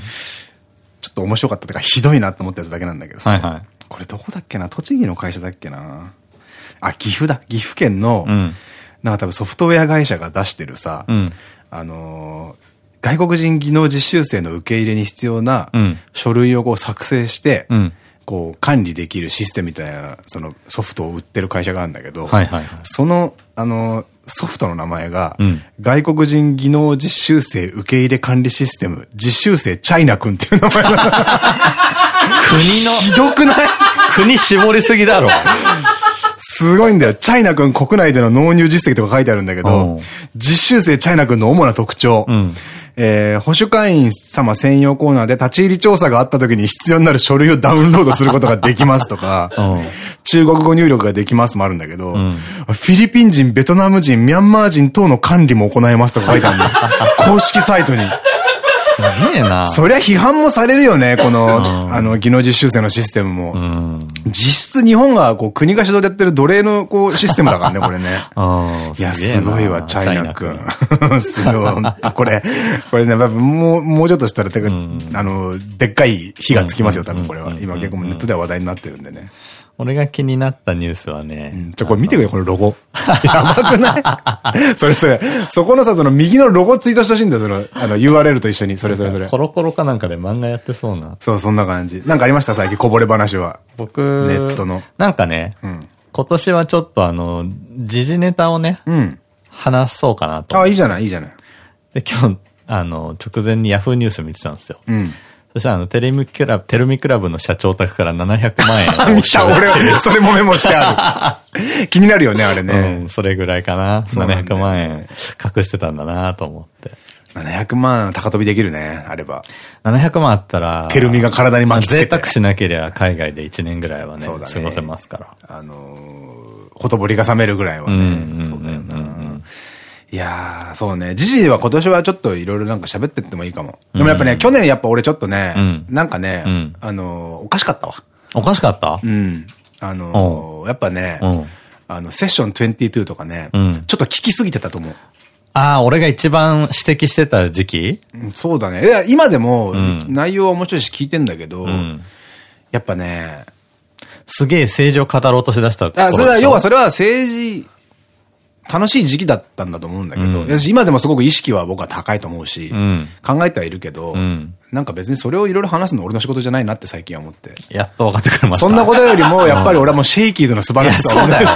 ちょっと面白かったとか、ひどいなって思ったやつだけなんだけどさ。はいはい。これどこだっけな？栃木の会社だっけな？あ、岐阜だ。岐阜県の、うん、なんか多分ソフトウェア会社が出してるさ、うん、あのー、外国人技能実習生の受け入れに必要な書類をこう作成して、うん、こう管理できるシステムみたいなそのソフトを売ってる会社があるんだけど、その、あのー、ソフトの名前が、うん、外国人技能実習生受け入れ管理システム、実習生チャイナ君っていう名前 国の、ひどくない？国絞りすぎだろ。すごいんだよ。チャイナ君国内での納入実績とか書いてあるんだけど、実習生チャイナ君の主な特徴。うん、えー、保守会員様専用コーナーで立ち入り調査があった時に必要になる書類をダウンロードすることができますとか、うん、中国語入力ができますもあるんだけど、うん、フィリピン人、ベトナム人、ミャンマー人等の管理も行えますとか書いてあるんだよ。公式サイトに。すげえな。そりゃ批判もされるよね、この、あの、技能実習生のシステムも。実質日本がこう国が主導でやってる奴隷のこうシステムだからね、これね。いや、すごいわ、チャイナ君。すごい、これ、これね、もう、もうちょっとしたら、あの、でっかい火がつきますよ、多分これは。今結構ネットでは話題になってるんでね。俺が気になったニュースはね。うん、じゃ、これ見てくれ、このロゴ。やばくない？それそれ。そこのさ、その右のロゴツイートしてほしいんだよ、その、あの URL と一緒に。それそれそれ。コロコロかなんかで漫画やってそうな。そう、そんな感じ。なんかありました？最近、こぼれ話は。僕、ネットの。なんかね、うん、今年はちょっとあの、時事ネタをね、うん、話そうかなと。あ、いいじゃない、いいじゃない。で、今日、あの、直前にヤフーニュース見てたんですよ。うんそしたらあの、テレミクラブ、テルミクラブの社長宅から700万円 見た、俺、それもメモしてある。気になるよね、あれね。うん、それぐらいかな。700万円隠してたんだなと思って。700万高飛びできるね、あれば。700万あったら、テルミが体に巻きつけて。贅沢しなければ海外で1年ぐらいはね、過ごせますから。あのー、ほとぼりが冷めるぐらいはね。そうだよな。いやー、そうね。時事は今年はちょっといろいろなんか喋ってってもいいかも。でもやっぱね、去年やっぱ俺ちょっとね、なんかね、あの、おかしかったわ。おかしかった？うん。あの、やっぱね、あの、セッション22とかね、ちょっと聞きすぎてたと思う。ああ、俺が一番指摘してた時期？そうだね。いや、今でも、内容は面白いし聞いてんだけど、やっぱね、すげえ政治を語ろうとしだしたあ、それは、要はそれは政治、楽しい時期だったんだと思うんだけど、うん、今でもすごく意識は僕は高いと思うし、うん、考えてはいるけど、うん、なんか別にそれをいろいろ話すの俺の仕事じゃないなって最近は思って。やっと分かってくれました。そんなことよりも、やっぱり俺はもうシェイキーズの素晴らしさをそうだよ。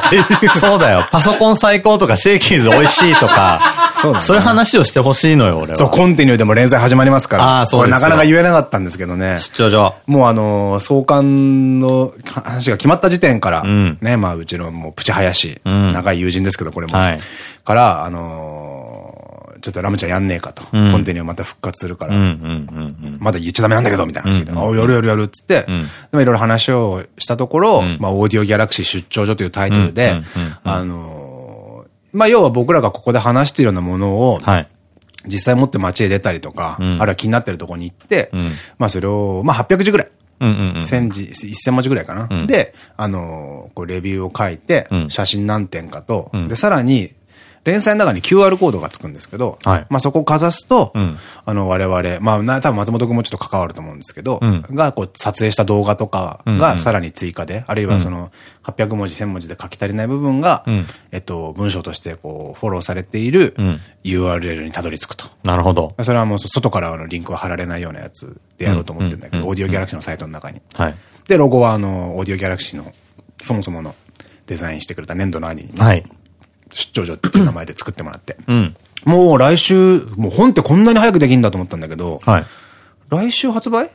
そうだよ。パソコン最高とか、シェイキーズ美味しいとか、そうそういう話をしてほしいのよ、俺は。そう、コンティニューでも連載始まりますから。ああ、そうこれなかなか言えなかったんですけどね。出張所。もうあの、創刊の話が決まった時点から、ね、まあうちのもうプチ林、長い友人ですけど、これも。はい。から、あのちょっとラムちゃんやんねえかと。コンティニューまた復活するから。まだ言っちゃダメなんだけど、みたいな話で。あ、やるやるやるっつって、でもいろいろ話をしたところ、まあ、オーディオギャラクシー出張所というタイトルで、あの、まあ、要は僕らがここで話しているようなものを、実際持って街へ出たりとか、あるいは気になってるところに行って、まあ、それを、まあ、800字ぐらい。千字、一千文字ぐらいかな。で、あの、こうレビューを書いて、写真何点かと、で、さらに、連載の中に QR コードがつくんですけど、はい、まあそこをかざすと、うん、あの我々、まあ多分松本くんもちょっと関わると思うんですけど、うん、がこう撮影した動画とかがさらに追加で、うんうん、あるいはその800文字、1000文字で書き足りない部分が、うん、えっと、文章としてこうフォローされている URL にたどり着くと。なるほど。それはもう外からのリンクは貼られないようなやつでやろうと思ってるんだけど、オーディオギャラクシーのサイトの中に。はい。で、ロゴはあの、オーディオギャラクシーのそもそものデザインしてくれた粘土の兄にね、はい、出張所っていう名前で作ってもらって。うん、もう来週、もう本ってこんなに早くできるんだと思ったんだけど、はい、来週発売？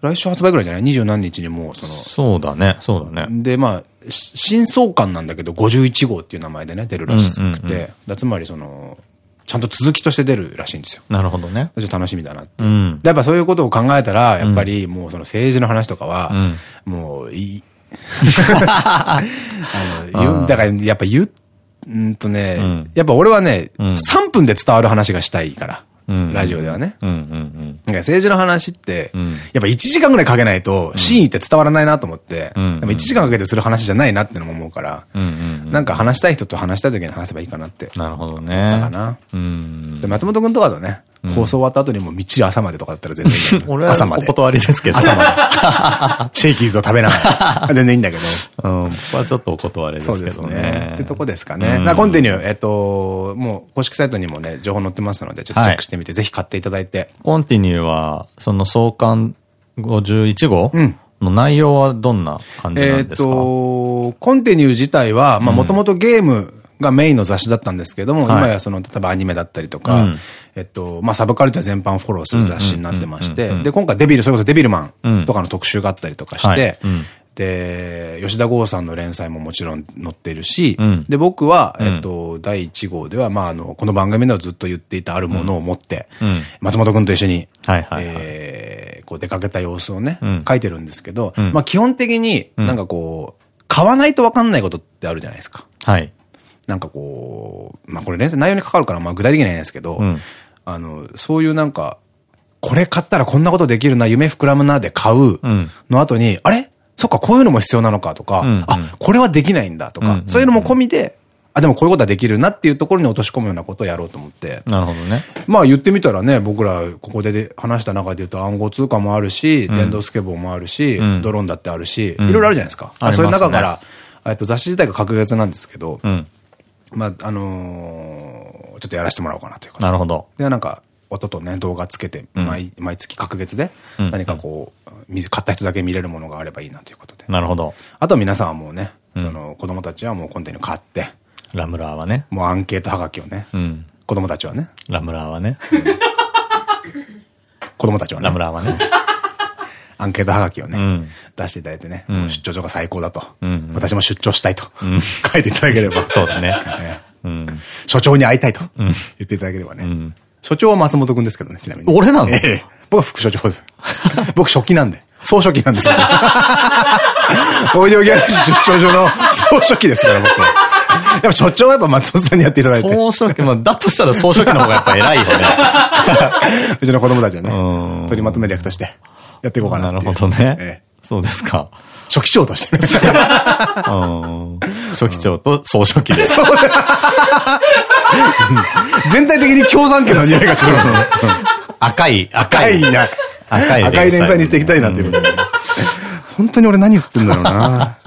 来週発売ぐらいじゃない？二十何日にもうその。そうだね、そうだね。で、まあ、新創刊なんだけど、51号っていう名前でね、出るらしくて、つまりその、ちゃんと続きとして出るらしいんですよ。なるほどね。ちょっと楽しみだなって。うん、やっぱそういうことを考えたら、やっぱりもうその政治の話とかは、もういい。あの、だからやっぱ言っうんとね、うん、やっぱ俺はね、うん、3分で伝わる話がしたいから。ラジオではね。政治の話って、やっぱ1時間ぐらいかけないと、真意って伝わらないなと思って、でも1時間かけてする話じゃないなってのも思うから、なんか話したい人と話したい時に話せばいいかなって。なるほどね。だかな。で、松本くんとかだね、放送終わった後にもみっちり朝までとかだったら全然いい。俺は朝まで。お断りですけど。朝まで。シェイキーズを食べながら。全然いいんだけど。うん。僕はちょっとお断りですけどね。そうですね。ってとこですかね。な、コンティニュー、えっと、もう公式サイトにもね、情報載ってますので、ちょっとチェックしてみて、ぜひ買っていただいて。コンティニューは、その創刊51号の内容はどんな感じなんですか？えっと、コンティニュー自体は、まあもともとゲーム、がメインの雑誌だったんですけども、はい、今やその、例えばアニメだったりとか、うん、えっと、まあ、サブカルチャー全般フォローする雑誌になってまして、で、今回デビル、それこそデビルマンとかの特集があったりとかして、で、吉田剛さんの連載ももちろん載ってるし、うん、で、僕は、えっと、第1号では、まあ、あの、この番組ではずっと言っていたあるものを持って、松本くんと一緒に、えこう出かけた様子をね、書いてるんですけど、まあ、基本的になんかこう、買わないとわかんないことってあるじゃないですか。はい。なんかこう、まあこれ連載内容にかかるからまあ具体的にはないんですけど、うん、あの、そういうなんか、これ買ったらこんなことできるな、夢膨らむなで買うの後に、うん、あれ？そっか、こういうのも必要なのかとか、うんうん、あ、これはできないんだとか、そういうのも込みで、あ、でもこういうことはできるなっていうところに落とし込むようなことをやろうと思って。なるほどね。まあ言ってみたらね、僕らここで話した中で言うと暗号通貨もあるし、電動スケボーもあるし、ドローンだってあるし、いろいろあるじゃないですか。そういう中から、えっと雑誌自体が格別なんですけど、まあ、あのー、ちょっとやらせてもらおうかなというか。なるほど。で、なんか、音とね、動画つけて、毎、毎月隔月で、何かこう、水買った人だけ見れるものがあればいいなということで。なるほど。あと皆さんはもうね、その、子供たちはもうコンテナ買って、ラムラーはね。もうアンケートはがきをね、子供たちはね。ラムラーはね。子供たちはね。ラムラーはね。アンケートはがきをね、出していただいてね、出張所が最高だと。私も出張したいと。書いていただければ。そうだね。所長に会いたいと。言っていただければね。所長は松本くんですけどね、ちなみに。俺なの？僕は副所長です。僕初期なんで。総書記なんですよ。オーディオギャラクシー出張所の 総書記ですから、僕。やっぱ所長はやっぱ松本さんにやっていただいて。総書記、まあ、だとしたら総書記の方がやっぱ偉いよね。うちの子供たちはね、取りまとめる役として。やっていこうかななるほどね。ええ、そうですか。初期長としてね。初期長と総書記で。全体的に共産権の匂いがする。赤い、赤い。赤い。赤い連載にしていきたいなということで。本当に俺何言ってんだろうな。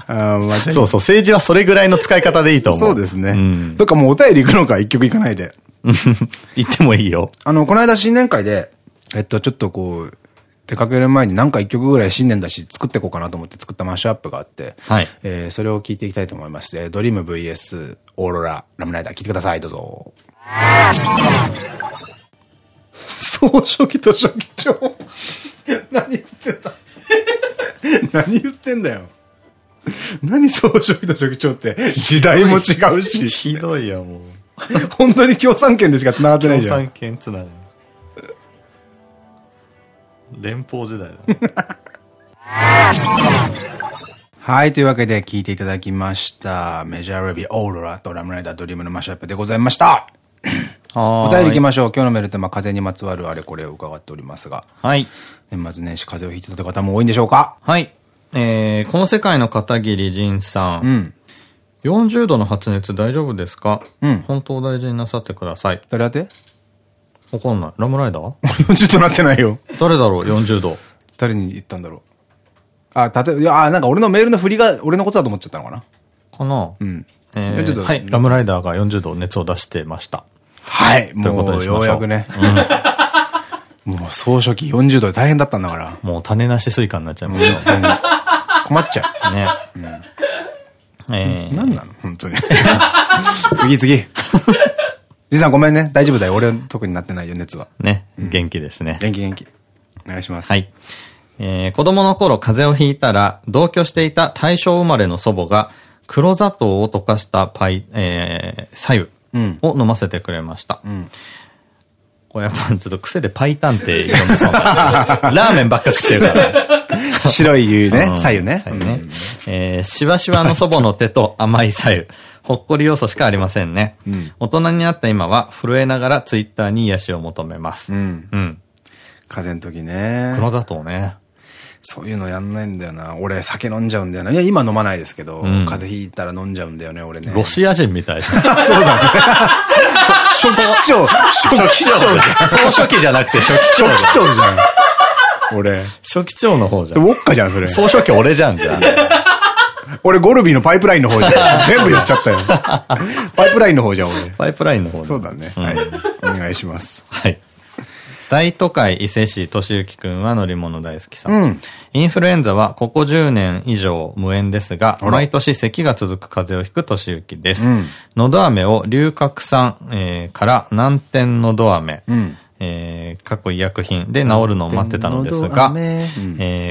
そうそう、政治はそれぐらいの使い方でいいと思う。そうですね。とかもうお便り行くのか、一曲行かないで。行ってもいいよ。あの、この間新年会で、えっと、ちょっとこう、出かける前に何か一曲ぐらい新年だし作っていこうかなと思って作ったマッシュアップがあって、はい。えー、それを聞いていきたいと思います。えー、ドリーム VS オーロララムライダー聞いてください、どうぞ。総書記と書記長何言ってんだ 何言ってんだよ。何総書記と書記長って？時代も違うし。ひどいや、もう。本当に共産圏でしか繋がってないじゃん。共産圏つながり。連邦時代だ。はい。というわけで聞いていただきました。メジャーレビューオーロラとラムライダードリームのマッシュアップでございました。おお便り行きましょう。今日のメールテーマ、風にまつわるあれこれを伺っておりますが、はい。年末年始風邪をひいてた方も多いんでしょうか？はい。えー、この世界の片桐仁さん。うん。40度の発熱大丈夫ですか？うん本当お大事になさってください。誰当て？わかんない。ラムライダー ?40 となってないよ。誰だろう ?40 度。誰に言ったんだろう。あ、例えば、いや、あ、なんか俺のメールの振りが俺のことだと思っちゃったのかな？かな？うん。え40度ー、はい。ラムライダーが40度熱を出してました。はい。ということもう、にしましょうようやくね。もう、総書記40度で大変だったんだから。もう種なしスイカになっちゃいました。困っちゃね。えう。ー、なんなの？本当に。次 次。じいさんごめんね。大丈夫だよ。俺特になってないよ、熱は。ね。元気ですね。元気元気。お願いします。はい。えー子供の頃風邪をひいたら、同居していた大正生まれの祖母が、黒砂糖を溶かしたパイ、えー、左うん右を飲ませてくれました。んこれやっぱちょっと癖でパイタンって呼んでそうな。ラーメンばっか食ってるから。白い湯ねう。ん左右ね。左右ね。えー、しわしわの祖母の手と甘い左右。ほっこり要素しかありませんね。ん大人になった今は震えながらツイッターに癒しを求めます。うん。うん。風邪の時ね。黒砂糖ね。そういうのやんないんだよな。俺酒飲んじゃうんだよな。いや、今飲まないですけど、ん風邪ひいたら飲んじゃうんだよね、俺ね。ロシア人みたいじゃん。そうだね。初期長初期長じゃん。総書記じゃなくて初期長初期長じゃん。俺。初期長の方じゃん。ウォッカじゃん、それ。総書記俺じゃん、じゃあ。俺、ゴルビーのパイプラインの方じゃん。全部言っちゃったよ。パイプラインの方じゃん、俺。パイプラインの方そうだね。はい。お願いします。はい。大都会伊勢市敏之くんは乗り物大好きさん。うんインフルエンザはここ10年以上無縁ですが、ら毎年咳が続く風邪をひく敏之です。うんのど飴を龍角散、えーから南天のど飴、うんえー、過去医薬品で治るのを待ってたのですが、え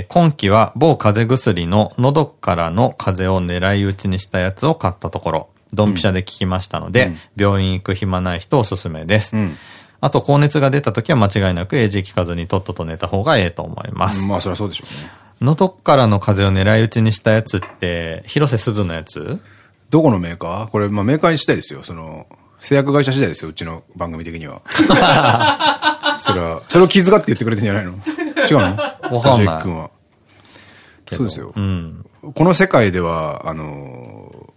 ー今期は某風邪薬の喉からの風邪を狙い撃ちにしたやつを買ったところ、ドンピシャで効きましたので、病院行く暇ない人おすすめです。んあと、高熱が出た時は間違いなく AG 効かずにとっとと寝た方がええと思います。まあ、そりゃそうでしょうね。喉からの風邪を狙い撃ちにしたやつって、広瀬すずのやつ？どこのメーカー？これ、まあメーカーにしたいですよ。その、製薬会社次第ですよ、うちの番組的には。それは、それを気遣って言ってくれてんじゃないの？違うの？わかんない梶君は。そうですよ。うん。この世界では、あのー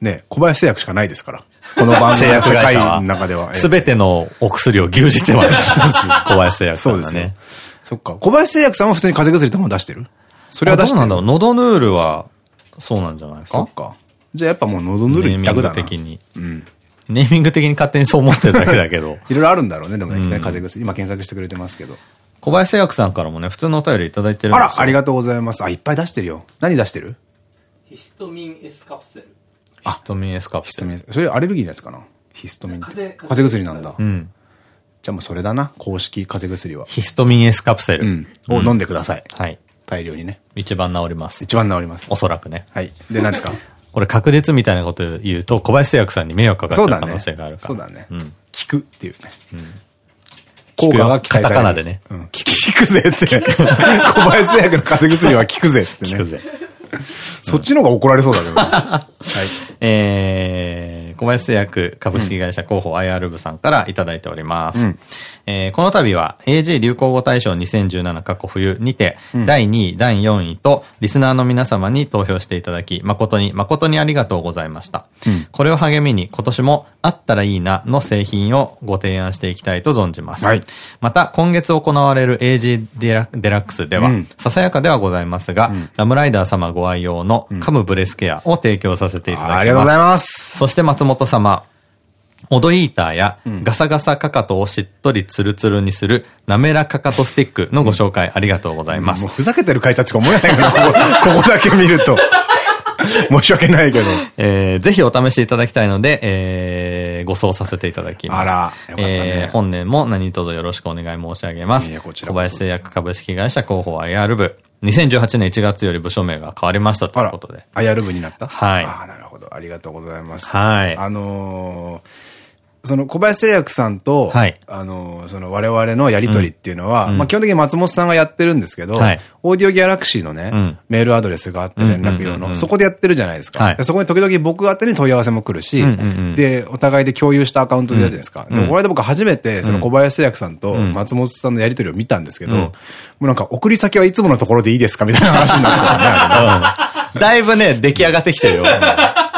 ね、小林製薬しかないですから。この番組の 世界の中では。すべてのお薬を牛耳ってます。小林製薬さそうですねんがね。。そっか。小林製薬さんは普通に風邪薬とかも出してる？それは出してるうなんだろう？喉ヌールは、そうなんじゃないか？そっか。じゃあやっぱもう喉ぬるネーミング一択だな。的に。うん。ネーミング的に勝手にそう思ってるだけだけど。いろいろあるんだろうね、でもね、風邪薬。今検索してくれてますけど。小林製薬さんからもね、普通のお便りいただいてるんあですよ。ら、ありがとうございます。あ、いっぱい出してるよ。何出してる？ヒストミン S カプセル。ヒストミンエスカプセル。ヒストミン。それアレルギーのやつかな？ヒストミン。風邪風邪薬なんだ。うん。じゃあもうそれだな。公式風邪薬は。ヒストミンエスカプセル。うん。を飲んでください。はい。大量にね。一番治ります。一番治ります。おそらくね。はい。で、何ですか？これ確実みたいなことを言うと、小林製薬さんに迷惑かかっち。ゃう可能性があるから。そうだね。うん。効くっていうね。効くよ効果が期待される。カタカナでねうん。効くぜって。小林製薬の風邪薬は効くぜってね。聞くぜ。そっちの方が怒られそうだけどね。はい。えー、小林製薬株式会社広報 IR 部さんからいただいております。うんえーこの度は AG 流行語大賞2017過去冬にて、第2位、第4位とリスナーの皆様に投票していただき、誠に誠にありがとうございました。これを励みに今年もあったらいいなの製品をご提案していきたいと存じます。はいまた今月行われる AG デラデラックスでは、うんささやかではございますが、ラムライダー様ご愛用のカムブレスケアを提供させていただきます。ありがとうございます。そして松本様、オドイーターや、ガサガサかかとをしっとりツルツルにする、滑らかかとスティックのご紹介ありがとうございますもう。ふざけてる会社しか思えないから、ここ、ここだけ見ると。申し訳ないけど。えーぜひお試しいただきたいので、えーご送させていただきます。あらよかったねえー本年も何卒よろしくお願い申し上げます。いやこちら小林製薬株式会社広報 IR 部。2018年1月より部署名が変わりましたということで。、アヤル部になったはいああ、なるほど。ありがとうございます。はいあのーその小林製薬さんと、はい。あの、その我々のやりとりっていうのは、うん。まあ基本的に松本さんがやってるんですけど、はい。オーディオギャラクシーのね、うん。メールアドレスがあって連絡用の、そこでやってるじゃないですか。はい。でそこに時々僕宛てに問い合わせも来るし、で、お互いで共有したアカウントでやるじゃないですか。うん。でもこの間僕初めて、その小林製薬さんと松本さんのやりとりを見たんですけど、うん。もうなんか送り先はいつものところでいいですかみたいな話になってたよねあれね。だいぶね、出来上がってきてるよ。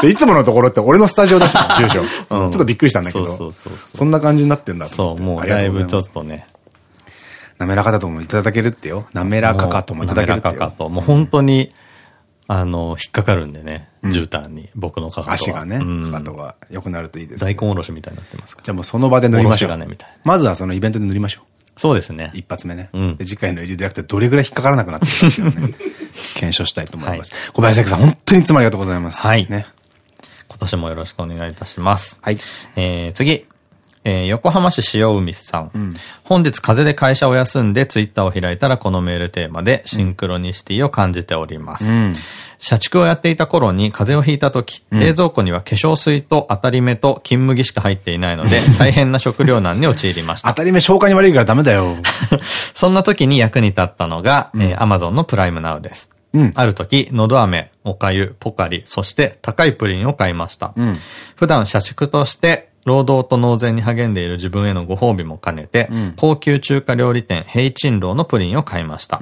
でいつものところって俺のスタジオだし、住所。ちょっとびっくりしたんだけど。そうそうそうそんな感じになってんだとそう、もうだいぶちょっとね。滑らかだともいただけるってよ。滑らかかともいただけるってよ。滑らかかと。もう本当に、あの、引っかかるんでね。絨毯に、僕のかかとは。足がね、うんかかとが良くなるといいですね。大根おろしみたいになってますから。じゃあもうその場で塗りましょう。まずはそのイベントで塗りましょう。そうですね。一発目ね。次回のエジディレクターどれぐらい引っかからなくなってるかね、検証したいと思います。小林咲さん、本当にいつもありがとうございます。はいね。今年もよろしくお願いいたします。はい。えー、次。えー、横浜市塩海さん。本日風邪で会社を休んでツイッターを開いたらこのメールテーマでシンクロニシティを感じております。ん社畜をやっていた頃に風邪をひいた時、冷蔵庫には化粧水と当たり目と金麦しか入っていないので大変な食糧難に陥りました当。たり目消化に悪いからダメだよ。そんな時に役に立ったのが、えー Amazon のプライムナウです。うんある時、のど飴、おかゆ、ポカリ、そして高いプリンを買いました。ん普段社畜として、労働と納税に励んでいる自分へのご褒美も兼ねて、高級中華料理店平鎮楼のプリンを買いました。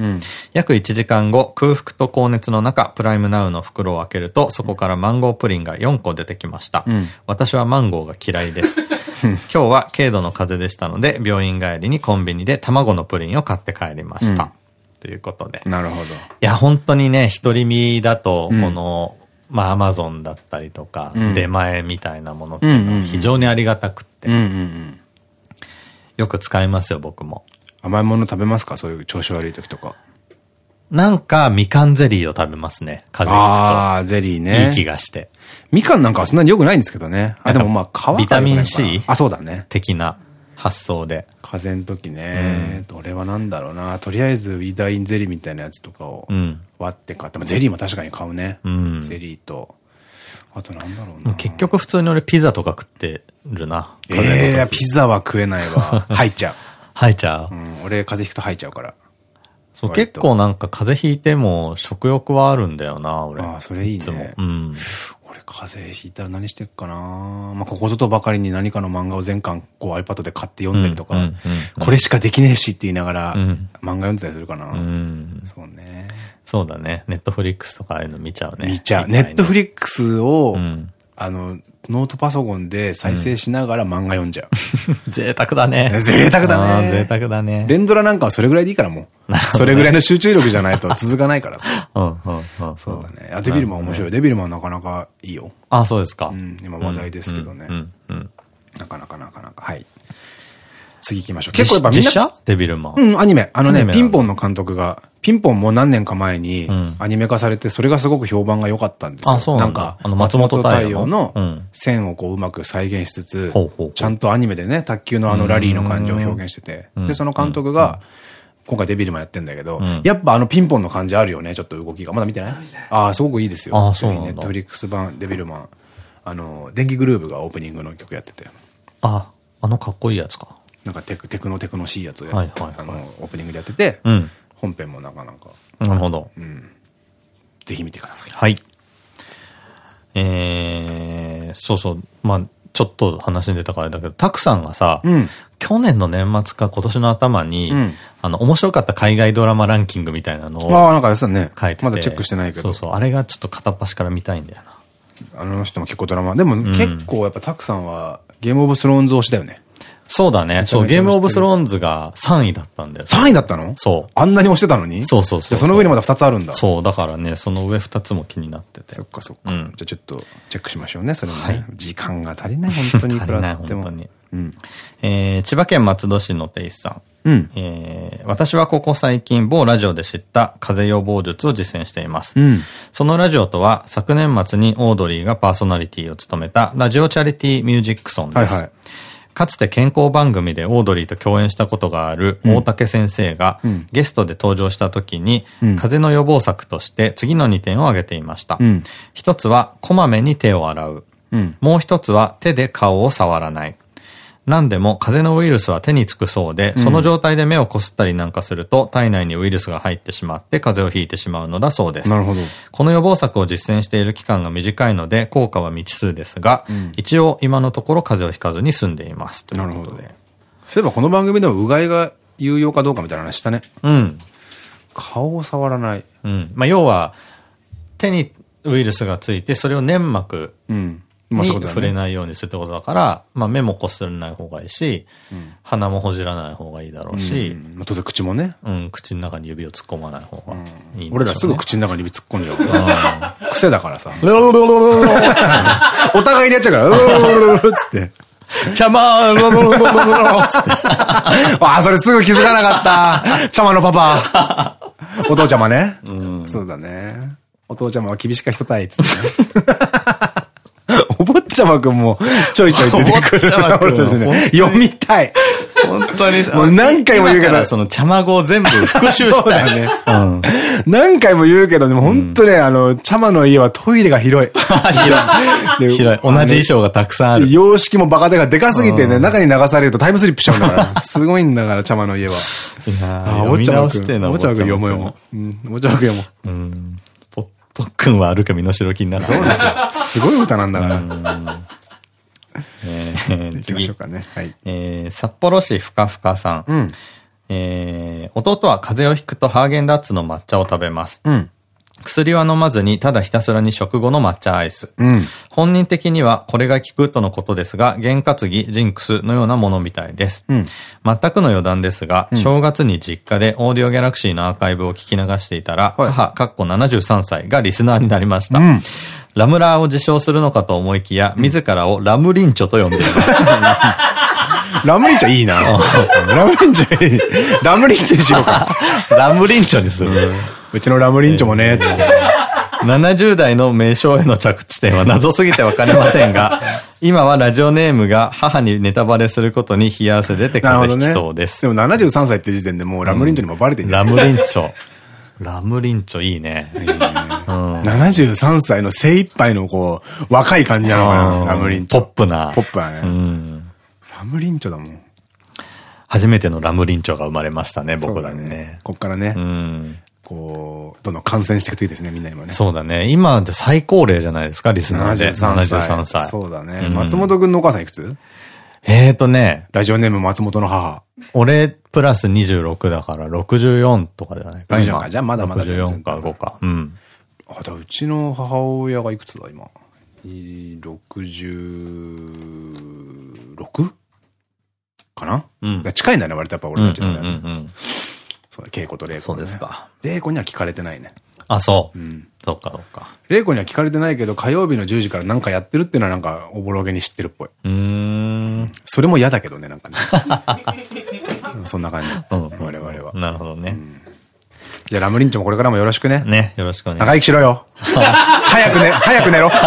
約1時間後、空腹と高熱の中、プライムナウの袋を開けると、そこからマンゴープリンが4個出てきました。私はマンゴーが嫌いです。今日は軽度の風邪でしたので、病院帰りにコンビニで卵のプリンを買って帰りました。ということで。いなるほど。や、本当にね、独り身だと、この、まあ、アマゾンだったりとか、ん出前みたいなものっていうのは非常にありがたくって、うんうんうん。よく使いますよ、僕も。甘いもの食べますか？そういう調子悪い時とか。なんか、みかんゼリーを食べますね。風邪ひああ、ゼリーくと。ね。いい気がして。みかんなんかはそんなに良くないんですけどね。あ、でもまあ、皮がビタミン C？あ、そうだね。的な発想で。風邪の時ね。どれはなんだろうな。とりあえず、ウィダインゼリーみたいなやつとかをうん。割って買って。まあゼリーも確かに買うね。んゼリーと。あとなんだろうな。結局普通に俺ピザとか食ってるな。ええ、時ピザは食えないわ。入っちゃ吐いちゃうう。う。ん、俺風邪ひくと入っちゃうから。そう結構なんか風邪ひいても食欲はあるんだよな、俺。ああそれいいね。うん。俺風邪ひいたら何してっかなまあ、ここぞとばかりに何かの漫画を全巻こう iPad で買って読んだりとかうんうんうん、これしかできねえしって言いながら、ん漫画読んでたりするかな。うん。そうね。そうだね。ネットフリックスとかああいうの見ちゃうね。見ちゃう。ネットフリックスを、んあの、ノートパソコンで再生しながら漫画読んじゃう。クス。贅沢だね。贅沢だね贅沢だね。連ドラなんかはそれぐらいでいいからもう。それぐらいの集中力じゃないと 続かないからさ。うん、うん、うん。そうだね。あ、デビルマン面白い。デビルマンなかなかいいよ。あ、そうですか。うん、今話題ですけどね。うん、うん。なかなかなかなか。はい。次行きましょう。結構やっぱみんな実、写？デビルマン。うん、アニメ。あのね、ピンポンの監督が、ピンポンも何年か前にんアニメ化されて、それがすごく評判が良かったんですよ。あそうなんだか、あの松本太陽の？線をこううまく再現しつつちゃんとアニメでね、卓球のあのラリーの感じを表現してて、で、その監督が、今回デビルマンやってんだけど、やっぱあのピンポンの感じあるよね、ちょっと動きが。まだ見てない？ああ、すごくいいですよ。あそうなんだネットフリックス版デビルマン。あの、電気グルーヴがオープニングの曲やってて。あ、あのかっこいいやつか。なんかテク、テクノテクノしいやつをやはいはいはいあの、オープニングでやってて、うん。本編もなかなか、なるほど。ぜひ見てください。はい。えー、そうそう。まあ、ちょっと話に出たからだけど、たくさんがさ、うん去年の年末か今年の頭に、うんあの、面白かった海外ドラマランキングみたいなのをああ、なんかやってたね。書いてて。まだチェックしてないけど。そうそう。あれがちょっと片っ端から見たいんだよな。あの人も結構ドラマ。でも結構やっぱタクさんはゲームオブスローンズ推しだよね。そうだね。そう、ゲームオブスローンズが3位だったんだよ。3位だったの？そう。あんなに推してたのに？そうそうそうじゃあその上にまだ2つあるんだ。そう、だからね、その上2つも気になっててそっ。かそっか。うんじゃあちょっとチェックしましょうね、それもね。はい時間が足りない、本当に 足りない。本当に。うん。えー、千葉県松戸市のテイスさん。うん。えー私はここ最近某ラジオで知った風邪予防術を実践しています。うん。そのラジオとは昨年末にオードリーがパーソナリティを務めたラジオチャリティミュージックソンです。はいはい。かつて健康番組でオードリーと共演したことがある大竹先生が、んゲストで登場した時に、うん風邪の予防策として次の2点を挙げていました。うん一つはこまめに手を洗う。うん。もう一つは手で顔を触らない。何でも風邪のウイルスは手につくそうで、その状態で目をこすったりなんかすると、体内にウイルスが入ってしまって風邪をひいてしまうのだそうです。なるほど。この予防策を実践している期間が短いので、効果は未知数ですが、一応今のところ風邪をひかずに済んでいます。ということなるほで。そういえばこの番組でもうがいが有用かどうかみたいな話したね。うん。顔を触らない。うん。まあ、要は、手にウイルスがついて、それを粘膜に。触れないようにするってことだから、まあ、目もこすらない方がいいし、鼻もほじらない方がいいだろうし、当然口もね。うん、口の中に指を突っ込まない方がいい。俺らすぐ口の中に指突っ込んじゃう。癖だからさ。お互いにやっちゃうから、うーっつって。邪魔ロロロロロロロつって。ああ、それすぐ気づかなかった。ちゃまのパパ。お父ちゃまね。そうだね。お父ちゃまは厳しか人たいっつってね。お坊ちゃまくんもちょいちょい出てくるお坊ちゃまくん俺たちね読みたい。本当に もう何回も言うけどその茶まごを全部復習した よね。うん。何回も言うけど、でも本当ね、あの、ちゃまの家はトイレが広い。広い。で広い。同じ衣装がたくさんある。様式もバカでがでかすぎてね、中に流されるとタイムスリップしちゃうんだから。すごいんだから、ちゃまの家は。いやあ、ー読みお茶まくん。直してえな、お茶まくん読もうおよ。うん、お茶まくん読もう。うん。ぽ、ぽっくんは歩く身の代金なら。そうですよ。すごい歌なんだから。えー次行きましょう。かね。はい。えー札幌市ふかふかさん。うん。えー弟は風邪をひくとハーゲンダッツの抹茶を食べます。うん。薬は飲まずに、ただひたすらに食後の抹茶アイス。うん。本人的にはこれが効くとのことですが、験担ぎ、ジンクスのようなものみたいです。うん全くの余談ですが、正月に実家でオーディオギャラクシーのアーカイブを聞き流していたら、はい母、かっこ73歳がリスナーになりました。うんラムラーを自称するのかと思いきや、自らをラムリンチョと呼んでいます。ラムリンチョいいな。ラムリンチョいい。ラムリンチョにしようか。ラムリンチョにする。うちのラムリンチョもね、つって。70代の名称への着地点は謎すぎてわかりませんが、今はラジオネームが母にネタバレすることに冷や汗出て風邪ひきそうです。でも73歳って時点でもうラムリンチョにもバレてんじゃん。ラムリンチョ。ラムリンチョいいね。73歳の精一杯のこう、若い感じなのかな、ラムリンチョ。ポップな。ポップだね。うん。ラムリンチョだもん。初めてのラムリンチョが生まれましたね、僕らにそうだね。こっからねう、ん。こう、どんどん感染していくといいですね、みんなにもね。そうだね。今って最高齢じゃないですか、リスナーで。73歳。73歳。そうだね。ん松本くんのお母さんいくつ？えーとね、ラジオネーム松本の母。俺プラス26だから64とかじゃないか、64かじゃあまだまだ全然64か5か。うん。あ、だうちの母親がいくつだ、今？い 66? かな？うん近いんだね、割とやっぱ俺たちのね。うんうんうんそうだ、稽古と玲子、そうです。か。玲子には聞かれてないね。あ、そう。んそっかそっか。玲子には聞かれてないけど、火曜日の10時からなんかやってるっていうのはなんか、おぼろげに知ってるっぽい。うーん。それも嫌だけどね、なんかね。そんな感じ。うん我々は。なるほどね。じゃあラムリンチョもこれからもよろしくね。ね、よろしくお願いし長生きしろよ。早くね、早く寝ろ。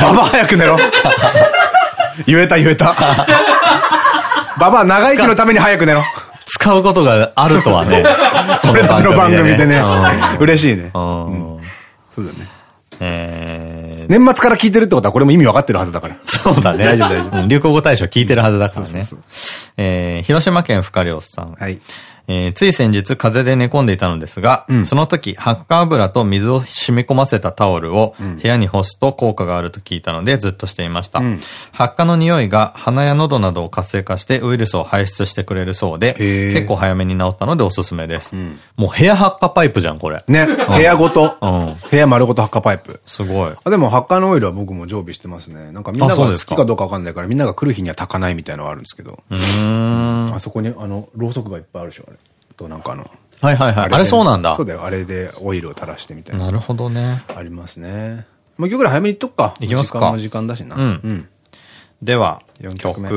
ババア早く寝ろ。言えた言えた。ババア長生きのために早く寝ろ。使うことがあるとはね。俺たちの番組でねうん。嬉しいね。うん。そうだね。えー、年末から聞いてるってことはこれも意味分かってるはずだから。そうだね。大丈夫大丈夫うん流行語大賞聞いてるはずだからね広島県深良さん。はい。えーつい先日風邪で寝込んでいたのですが、その時、ハッカ油と水を染み込ませたタオルを部屋に干すと効果があると聞いたのでずっとしていました。発火の匂いが鼻や喉などを活性化してウイルスを排出してくれるそうで、結構早めに治ったのでおすすめです。もう部屋発火パイプじゃん、これ。ね、部屋ごとうん。部屋丸ごと発火パイプ。すごい。あでも、ハッカーのオイルは僕も常備してますね。なんかみんなが好きかどうかわかんないから、みんなが来る日には炊かないみたいなのがあるんですけど。うーん。あそこに、あの、ろうそくがいっぱいあるでしょ、あれ。となんかあの、はいはいはい。あれそうなんだ。そうだよ。あれでオイルを垂らしてみたいな。なるほどね。ありますね。もう曲ぐらい早めにいっとくか。いきますか。時間も時間だしな。うん。うんでは、4曲目。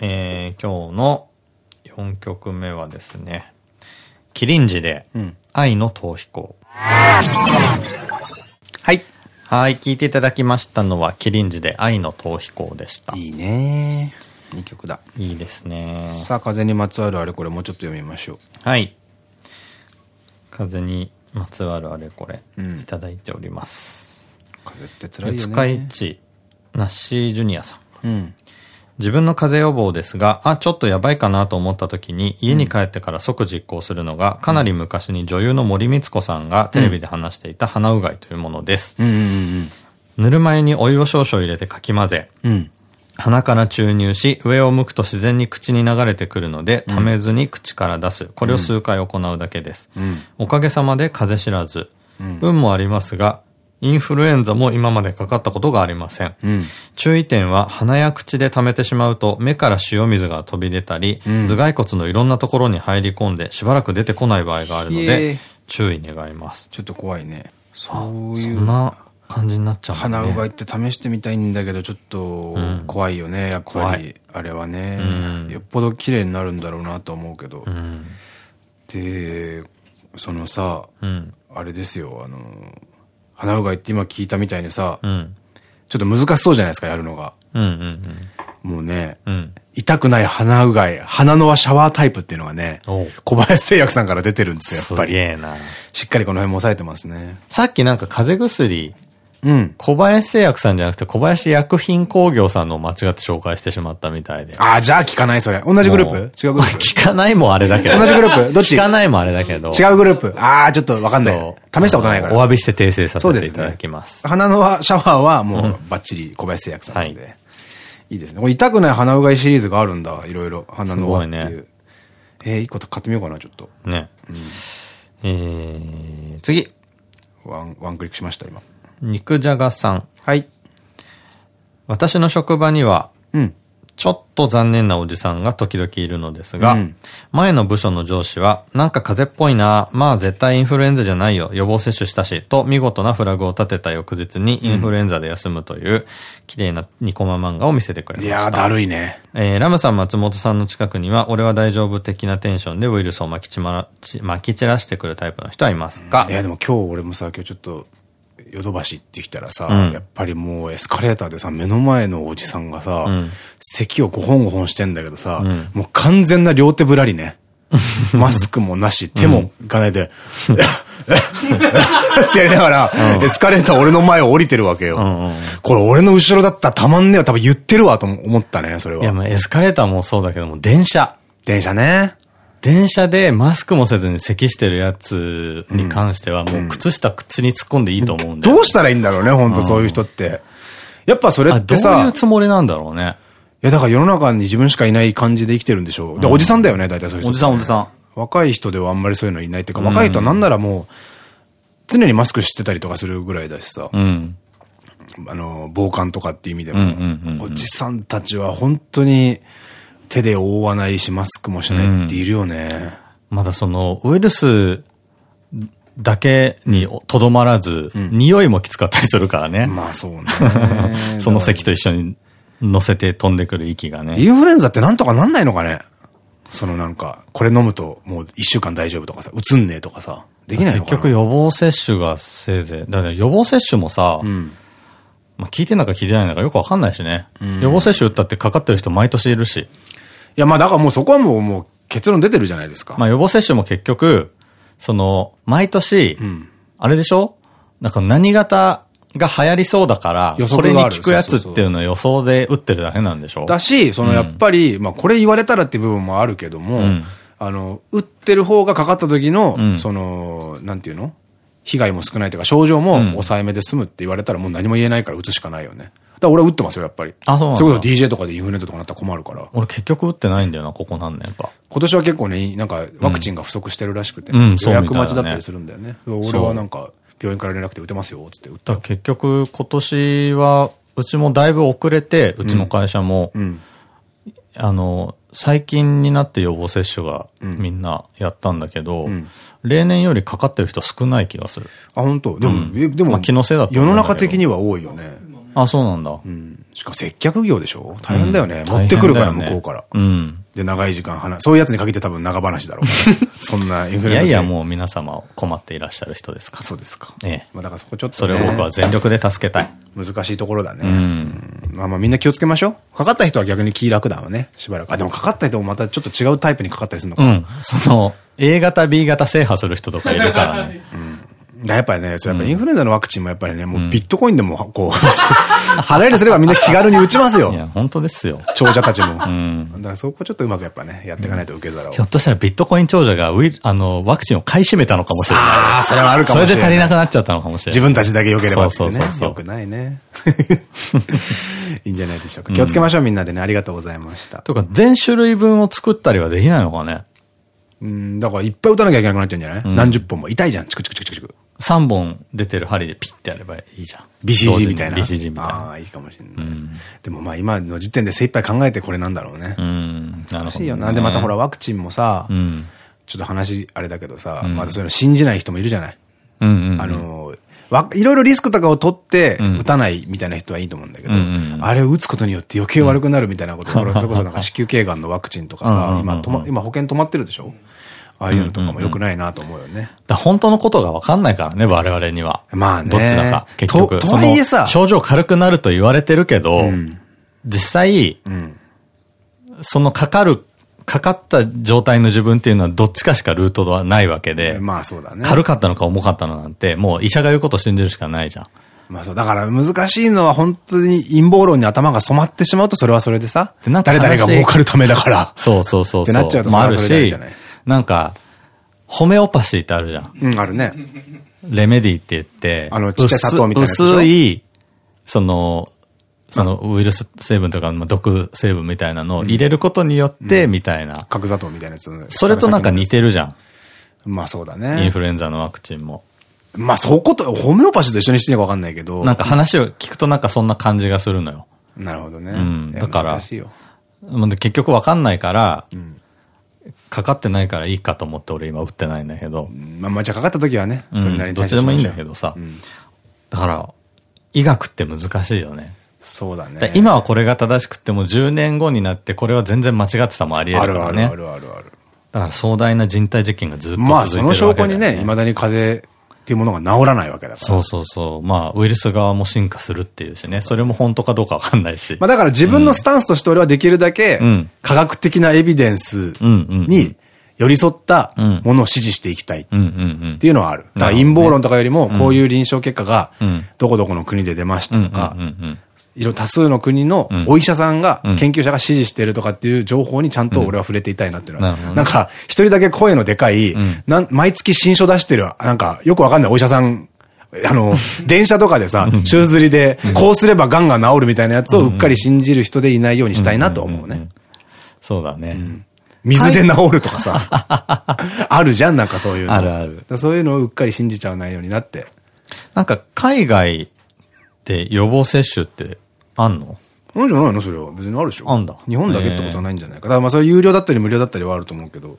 えー、今日の4曲目はですね、キリンジで、愛の逃避行。はい。はい、聞いていただきましたのは、キリンジで愛の逃避行でした。いいねー。2曲だ。いいですね。さあ風にまつわるあれこれもうちょっと読みましょう。はい。風にまつわるあれこれ、うん、いただいております。風って辛いよね。四日市ナッシージュニアさん、うん、自分の風邪予防ですが、あ、ちょっとやばいかなと思った時に、家に帰ってから即実行するのが、かなり昔に女優の森光子さんがテレビで話していた鼻うがいというものです。ぬるま湯にお湯を少々入れてかき混ぜ、うん、鼻から注入し、上を向くと自然に口に流れてくるので、溜めずに口から出す。これを数回行うだけです。おかげさまで風邪知らず。運もありますが、インフルエンザも今までかかったことがありません。注意点は、鼻や口で溜めてしまうと、目から塩水が飛び出たり、頭蓋骨のいろんなところに入り込んで、しばらく出てこない場合があるので、注意願います。ちょっと怖いね。そそういう。んな感じになっちゃうね。鼻うがいって試してみたいんだけど、ちょっと怖いよね、やっぱ怖り。あれはねうん。よっぽど綺麗になるんだろうなと思うけど。うん。で、そのさ、うん。あれですよ、あの、鼻うがいって今聞いたみたいにさ、うん。ちょっと難しそうじゃないですか、やるのが。うん。うん。もうね、うん。痛くない鼻うがい、鼻のはシャワータイプっていうのがね小林製薬さんから出てるんですよ、やっぱすげり。えな。しっかりこの辺も押さえてますね。さっきなんか風邪薬、うん。小林製薬さんじゃなくて小林薬品工業さんのを間違って紹介してしまったみたいで。ああ、じゃあ聞かない、それ。同じグループ？違うグループ？聞かないもあれだけど。同じグループ？どっち？聞かないもあれだけど。違うグループ？ああ、ちょっとわかんない。試したことないから。お詫びして訂正させていただきます。鼻のはシャワーはもうバッチリ小林製薬さんで。いいですね。これ痛くない鼻うがいシリーズがあるんだ。いろいろ。鼻の輪っていう。すごいねえー、一個買ってみようかな、ちょっと。ね。えー、次。ワン、ワンクリックしました、今。肉じゃがさん。はい。私の職場には、うん。ちょっと残念なおじさんが時々いるのですが、うん前の部署の上司は、なんか風邪っぽいな、まあ絶対インフルエンザじゃないよ、予防接種したし、と見事なフラグを立てた翌日にインフルエンザで休むという、綺麗な二コマ漫画を見せてくれました。いやー、だるいね。えーラムさん、松本さんの近くには、俺は大丈夫的なテンションでウイルスを撒きちまら、ち撒き散らしてくるタイプの人はいますか？いや、でも今日俺もさ、今日ちょっと、ヨドバシ行ってきたらさ、うんやっぱりもうエスカレーターでさ、目の前のおじさんがさ、ん咳を5本5本してんだけどさ、もう完全な両手ぶらりね。マスクもなし、手もいかないで、ってやりながら、エスカレーター俺の前を降りてるわけよ。これ俺の後ろだったらたまんねえわ、多分言ってるわと思ったね、それいや、は。まあエスカレーターもそうだけども、電車。電車ね。電車でマスクもせずに咳してるやつに関しては、もう靴下口に突っ込んでいいと思うんだよ。どうしたらいいんだろうね、本当そういう人って。やっぱそれあどうってさ、いうつもりなんだろうね。いや、だから世の中に自分しかいない感じで生きてるんでしょう。で、おじさんだよね、大体そういう人おじさんおじさん若い人ではあんまりそういうのいないっていうか、若い人はなんならもう、常にマスクしてたりとかするぐらいだしさ、うん。あの、防寒とかっていう意味でも、おじさんたちは本当に手で覆わないし、マスクもしないっているよね。まだその、ウイルスだけにとどまらず、匂いもきつかったりするからね。まあそうね。その咳と一緒に乗せて飛んでくる息がね。インフルエンザってなんとかなんないのかねそのなんか、これ飲むともう一週間大丈夫とかさ、うつんねえとかさ、できないのかな結局予防接種がせいぜい。だから予防接種もさ、んまあ聞いてんのか聞いてないのかよくわかんないしね。予防接種打ったってかかってる人毎年いるし。いやまあだからもうそこはもう、もう結論出てるじゃないですか。まあ予防接種も結局、その、毎年、ん。あれでしょ？なんか何型が流行りそうだから、予これに効くやつっていうのを予想で打ってるだけなんでしょ？だし、そのやっぱり、まあこれ言われたらっていう部分もあるけども、ん。あの、打ってる方がかかった時の、うん。その、なんていうの？被害も少ないというか、症状も抑えめで済むって言われたらもう何も言えないから打つしかないよね。だから俺は打ってますよ、やっぱり。あそうなんだそういうこと DJ とかでインフルエンザとかなったら困るから。俺結局打ってないんだよな、ここ何年か。今年は結構ね、なんかワクチンが不足してるらしくて、うんそう予約待ちだったりするんだよね。俺はなんか、病院から連絡で打てますよ、つって打った結局今年は、うちもだいぶ遅れて、うちの会社も、んあの、最近になって予防接種がみんなやったんだけど、例年よりかかってる人少ない気がする。あ、本当？でも、えでも、まあ気のせいだと世の中的には多いよね。あ、そうなんだ。うん。しかも接客業でしょ？大変だよね。うん持ってくるから、向こうから。うん。で、長い時間話、そういうやつに限って多分長話だろう。そんなインフルエンザでいやいや、もう皆様困っていらっしゃる人ですから。そうですか。ええ。まあだからそこちょっと、それを僕は全力で助けたい。難しいところだね。んまあまあみんな気をつけましょう。かかった人は逆に気楽だわね。しばらく。あ、でもかかった人もまたちょっと違うタイプにかかったりするのかな。うん。その、A 型、B 型制覇する人とかいるからね。だ やっぱりね、それやっぱインフルエンザのワクチンもやっぱりね、もうビットコインでも、こう、払えるすればみんな気軽に打ちますよい。や、本当ですよ。長者たちも。んだからそこちょっとうまくやっぱね、やっていかないと受け皿を。ひょっとしたらビットコイン長者がウイあの、ワクチンを買い占めたのかもしれない。ああ、それはあるかもしれない。それで足りなくなっちゃったのかもしれない。自分たちだけ良ければってね。そうそうそうそうよくないね。いいんじゃないでしょうか。気をつけましょう、みんなでね。ありがとうございました。とか、全種類分を作ったりはできないのかねうん、だからいっぱい打たなきゃいけなくなっちゃうんじゃない？何十本も。痛いじゃん。チクチクチクチクチク。3本出てる針でピッてやればいいじゃん。BCG みたいな。BCG みたいな。ああ、いいかもしれない。でもまあ今の時点で精一杯考えてこれなんだろうね。うん。難しいよな。で、またほら、ワクチンもさ、うん。ちょっと話あれだけどさ、またそういうの信じない人もいるじゃない？うんうん。あの、わ、いろいろリスクとかを取って、打たないみたいな人はいいと思うんだけど、あれを打つことによって余計悪くなるみたいなこと、それこそなんか子宮頸がんのワクチンとかさ、今、保険止まってるでしょ？ああいうのとかも良くないなと思うよね。だ本当のことが分かんないからね、我々には。まあね。どっちだか、結局。ととはいえさ症状軽くなると言われてるけど、実際、ん。そのかかる、かかった状態の自分っていうのはどっちかしかルートはないわけで、まあそうだね。軽かったのか重かったのなんて、もう医者が言うことを信じるしかないじゃん。まあそう、だから難しいのは本当に陰謀論に頭が染まってしまうとそれはそれでさ、誰々が儲かるためだから。そうそうそうそう。ってなっちゃうともあるそれはそれでじゃない、なんか、ホメオパシーってあるじゃん。うん、あるね。レメディって言って、あのちっちゃい砂糖みたいな薄い、その、そのウイルス成分とか、まあ、毒成分みたいなのを入れることによって、みたいな。角砂糖みたいなやつ。それとなんか似てるじゃん。まあそうだインね。フルエンザのワクチンも。まあそこと、ホメオパシーと一緒にしていいかわかんないけど。なんか話を聞くとなんかそんな感じがするのよ。なるほどね。んいやだから難しいよ。まあで結局わかんないから、かかってないからいいかと思って俺今打ってないんだけど。まあまあじゃあかかった時はね、それなりにうんどっちでもいいんだけど。どさ。だから、医学って難しいよね。そうだねだ。今はこれが正しくても10年後になってこれは全然間違ってたもありあ得るからね。るあるあるあるある。だから壮大な人体実験がずっと続いてるわけだよ、まあその証拠にね、未だに風邪っていうものが治らないわけだから。そうそうそう。まあ、ウイルス側も進化するっていうしね。それも本当かどうかわかんないし。まあだから自分のスタンスとして俺はできるだけん、科学的なエビデンスに寄り添ったものを支持していきたいっ。ていうのはある。だから陰謀論とかよりも、こういう臨床結果がん、どこどこの国で出ましたとかいろ多数の国のお医者さんが、研究者が支持してるとかっていう情報にちゃんと俺は触れていたいなっていうのは。なんか、一人だけ声のでかい、なん毎月新書出してる、なんか、よくわかんないお医者さん、あの、電車とかでさ、宙吊りで、こうすれば癌が治るみたいなやつをうっかり信じる人でいないようにしたいなと思うね。そうだね。水で治るとかさ、あるじゃん、なんかそういうの。あるあるそういうのをうっかり信じちゃわないようになって。なんか、海外で予防接種ってあんの？なんじゃないの？それは。別にあるでしょ。あんだ日本だけってことはないんじゃないか。だからまあそれ有料だったり無料だったりはあると思うけど。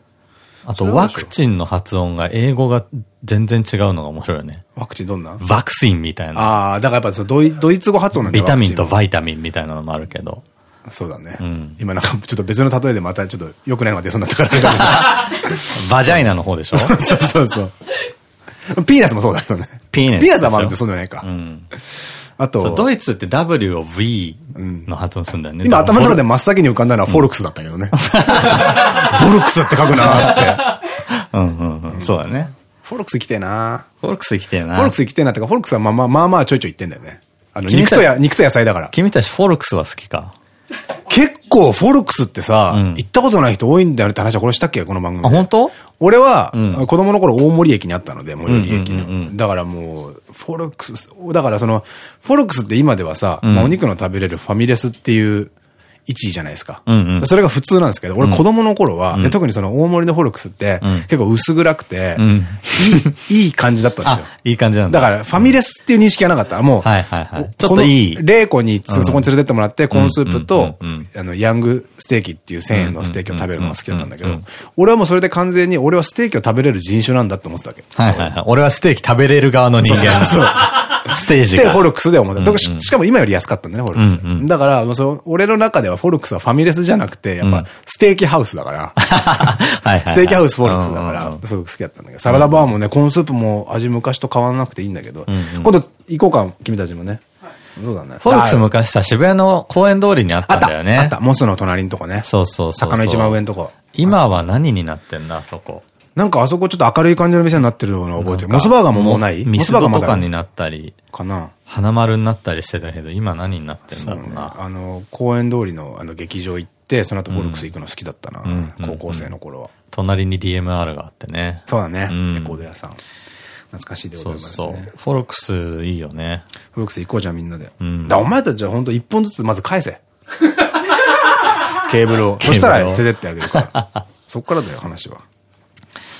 あと、ワクチンの発音が英語が全然違うのが面白いよね。ワクチンどんな？ワクチンみたいな。ああ、だからやっぱドイドイツ語発音なんだよビタミンとバイタミンみたいなのもあるけど。ンそうだね。今なんかちょっと別の例えでまたちょっと良くないのが出そうになったから。vagina の方でしょ？そうそうそう。ピーナッツもそうだけどね。ピーナッツピーナッツはまるでそうじゃないか。あそうと、ドイツって W を V の発音するんだよね。今頭の中でも真っ先に浮かんだのはフォルクスだったけどね。ボルクスって書くなーって。うんうんうん。そうだね。フォルクス来てえなフォルクス生きてえな。フォルクス来てえなってか、フォルクスはまあまあまあまあちょいちょい言ってんだよね。あの、君た肉とや、肉と野菜だから。君たちフォルクスは好きか？結構フォルクスってさ、行ったことない人多いんだよって話はこれしたっけ？この番組で。あ、本当？俺は、子供の頃大森駅にあったので、最寄り駅の。だからもう、フォルクス、だからその、フォルクスって今ではさ、まあお肉の食べれるファミレスっていう位置じゃないですか。うんうんそれが普通なんですけど、俺子供の頃は、で特にその大森のフォルクスって、結構薄暗くて、いいいい感じだったんですよあ。、いい感じなんだ。だから、ファミレスっていう認識はなかった。もう、はいはいはいこちょっといいこの玲子にそそこに連れてってもらって、コーンスープとあの、ヤングステーキっていう1000円のステーキを食べるのが好きだったんだけど、俺はもうそれで完全に、俺はステーキを食べれる人種なんだって思ってたわけ。はいはいはい。俺はステーキ食べれる側の人間。そう。ステージで、が。フォルクスで思った。だからししかも今より安かったんだね、フォルクス。だから、そう俺の中ではフォルクスはファミレスじゃなくて、やっぱ、ステーキハウスだから。ステーキハウスフォルクスだから、すごく好きだったんだけど、サラダバーもね、コーンスープも味昔と変わらなくていいんだけど、今度行こうか、君たちもね。そうだね。フォルクスあ昔さ、渋谷の公園通りにあったたんだよね。あった。モスの隣のとこね。そうそうそう。坂の一番上のとこ。今は何になってんだ、あそこ。なんかあそこちょっと明るい感じの店になってるのを覚えてる。モスバーガーももうない？ミスドモスバーガーとかになったり、かな。花丸になったりしてたけど、今何になってんだろうな。あの、公園通りのあの劇場行って、その後フォルクス行くの好きだったな。ん高校生の頃は。隣に DMR があってね。そうだね。うんレコード屋さん。懐かしいでございますそうそう。ね。フォルクスいいよね。フォルクス行こうじゃんみんなで。んだお前たちは本当一本ずつまず返せ。ケーブルを。ケーブルをそしたら連れてってあげるから。そっからだよ、話は。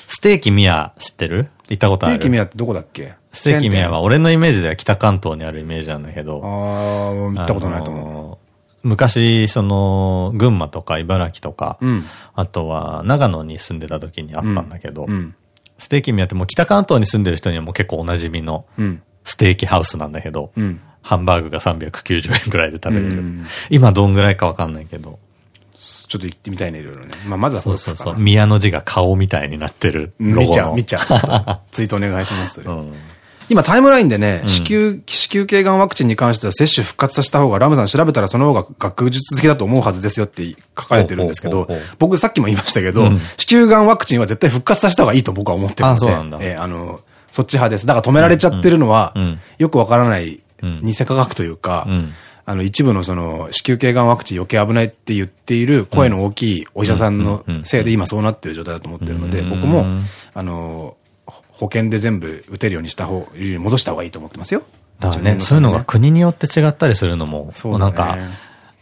ステーキミヤ知ってる？行ったことある？ステーキミヤってどこだっけ？ステーキミヤは俺のイメージでは北関東にあるイメージなんだけど。ああ、行ったことないと思う。昔、その、群馬とか茨城とか、ん。あとは長野に住んでた時にあったんだけど、ん。ステーキミヤってもう北関東に住んでる人にはもう結構おなじみのん。ステーキハウスなんだけど、ん。ハンバーグが390円くらいで食べれる。うん。今どんぐらいかわかんないけど。ちょっと行ってみたいね、いろいろね。まあ、まずは。そうそうそう。宮の字が顔みたいになってるロゴの。見ちゃう、見ちゃう。ツイートお願いします、それ。今タイムラインでね、子宮、子宮頸がんワクチンに関しては接種復活させた方が、ラムさん調べたらその方が学術的だと思うはずですよって書かれてるんですけど僕さっきも言いましたけど、子宮がんワクチンは絶対復活させた方がいいと僕は思ってるので、あそうなんだえーあの、そっち派です。だから止められちゃってるのはうんうん、よくわからないん偽科学というかん、あの、一部のその、子宮頸がんワクチン余計危ないって言っている声の大きいお医者さんのせいで今そうなってる状態だと思ってるので、うん僕も、あの、保険で全部打てるようにした方、戻した方がいいと思ってますよ。だからね、そういうのが国によって違ったりするのも、そうなんか、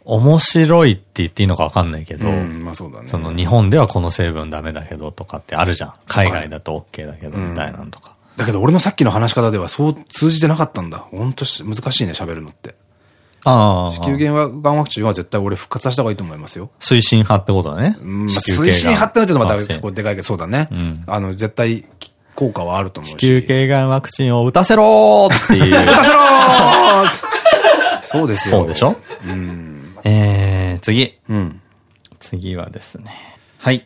面白いって言っていいのかわかんないけど、うん、まあそうだね。その日本ではこの成分ダメだけどとかってあるじゃん。海外だと OK だけどみたいなのとか。だけど俺のさっきの話し方ではそう通じてなかったんだ。本当し難しいね、喋るのって。ああ。子宮がんワクチンは絶対俺復活させた方がいいと思いますよ。推進派ってことだね。うん、推進派ってなっちゃうとまた結構でかいけど、そうだね。あの、絶対効果はあると思うし。子宮頸がんワクチンを打たせろーっていう。打たせろーそうですよ。そうでしょ？えー、次。うん。次はですね。はい。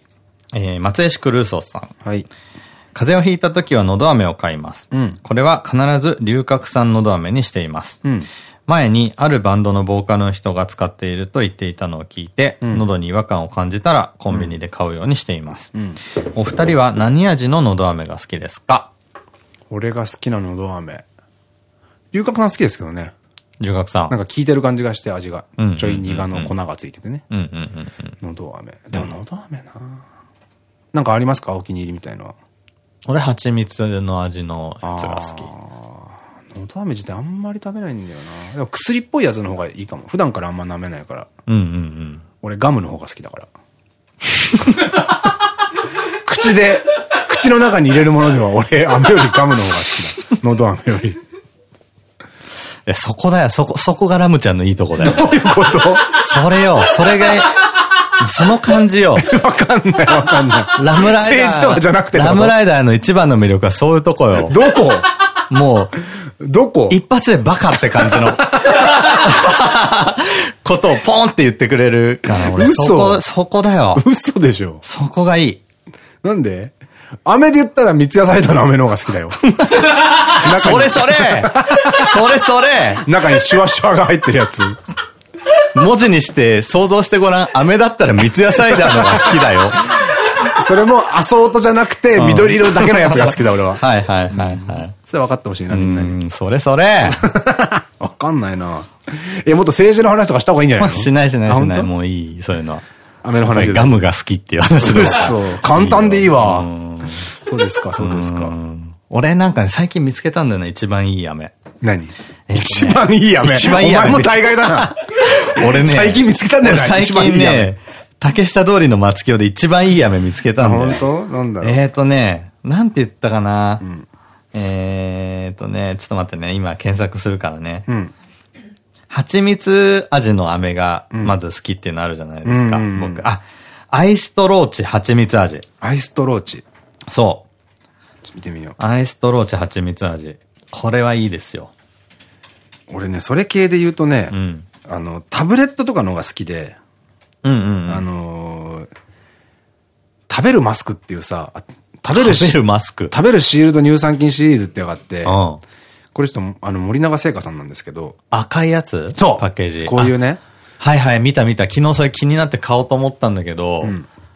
えー、松江市クルーソーさん。はい。風邪をひいた時は喉飴を買います。んこれは必ず龍角散喉飴にしています。ん前にあるバンドのボーカルの人が使っていると言っていたのを聞いて、喉に違和感を感じたらコンビニで買うようにしています。お二人は何味の喉飴が好きですか？俺が好きなのど飴。龍角散好きですけどね。龍角散。なんか効いてる感じがして味がうん。ちょい苦の粉がついててね。うんうんうんうん。のど飴。でものど飴ななんかありますか？お気に入りみたいのは。俺、蜂蜜の味のやつが好き。のど飴自体あんまり食べないんだよな。でも薬っぽいやつの方がいいかも。普段からあんま舐めないから。うんうんうん。俺ガムの方が好きだから。口で、口の中に入れるものでは俺、飴よりガムの方が好きだ。のど飴より。え、そこだよ、そこ、そこがラムちゃんのいいとこだよ。どういうこと それよ、それが、その感じよ。わかんないわかんない。ラムライダー。政治とかじゃなくてラムライダーの一番の魅力はそういうとこよ。どこもう、どこ？一発でバカって感じの。ことをポンって言ってくれるから、俺、嘘そこ、そこだよ。嘘でしょそこがいい。なんで？飴で言ったら三ツ矢サイダーの飴の方が好きだよ。それそれそれそれ中にシュワシュワが入ってるやつ。文字にして想像してごらん。飴だったら三ツ矢サイダーのが好きだよ。それもアソートじゃなくて緑色だけのやつが好きだ俺は。はいはいはいはい。それ分かってほしいな、みんなに。うん、それそれ。わかんないな。え、もっと政治の話とかした方がいいんじゃないの？しないしないあしない。もういい、そういうのは。飴の話で。ガムが好きっていう話だからそう。簡単でいいわ。そうですか、そうですか。俺なんかね、最近見つけたんだよね、一番いい飴。何？一番いい飴。一番いい飴お前も大概だな。俺ね。最近見つけたんだよな俺最一番いい近ね、竹下通りの松清で一番いい飴見つけたんだよ。本当？なんだろう。えーとね、なんて言ったかな？えーとね、ちょっと待ってね、今検索するからね。うん。蜂蜜味の飴がまず好きっていうのあるじゃないですか。うんうんうん僕。あ、アイストローチ蜂蜜味。アイストローチ。ちょそう。っと見てみよアイストローチ蜂蜜味。これはいいですよ。う。俺ね、それ系で言うとね、んあの、タブレットとかの方が好きで、うんうんうん。あのー食べるマスクっていうさ、あ食べるし食べるマスク。食べるシールド乳酸菌シリーズってのがあって、うん。これちょっと、あの、森永製菓さんなんですけど、赤いやつ？そうパッケージ。こういうね、あ。はいはい、見た見た。昨日それ気になって買おうと思ったんだけど、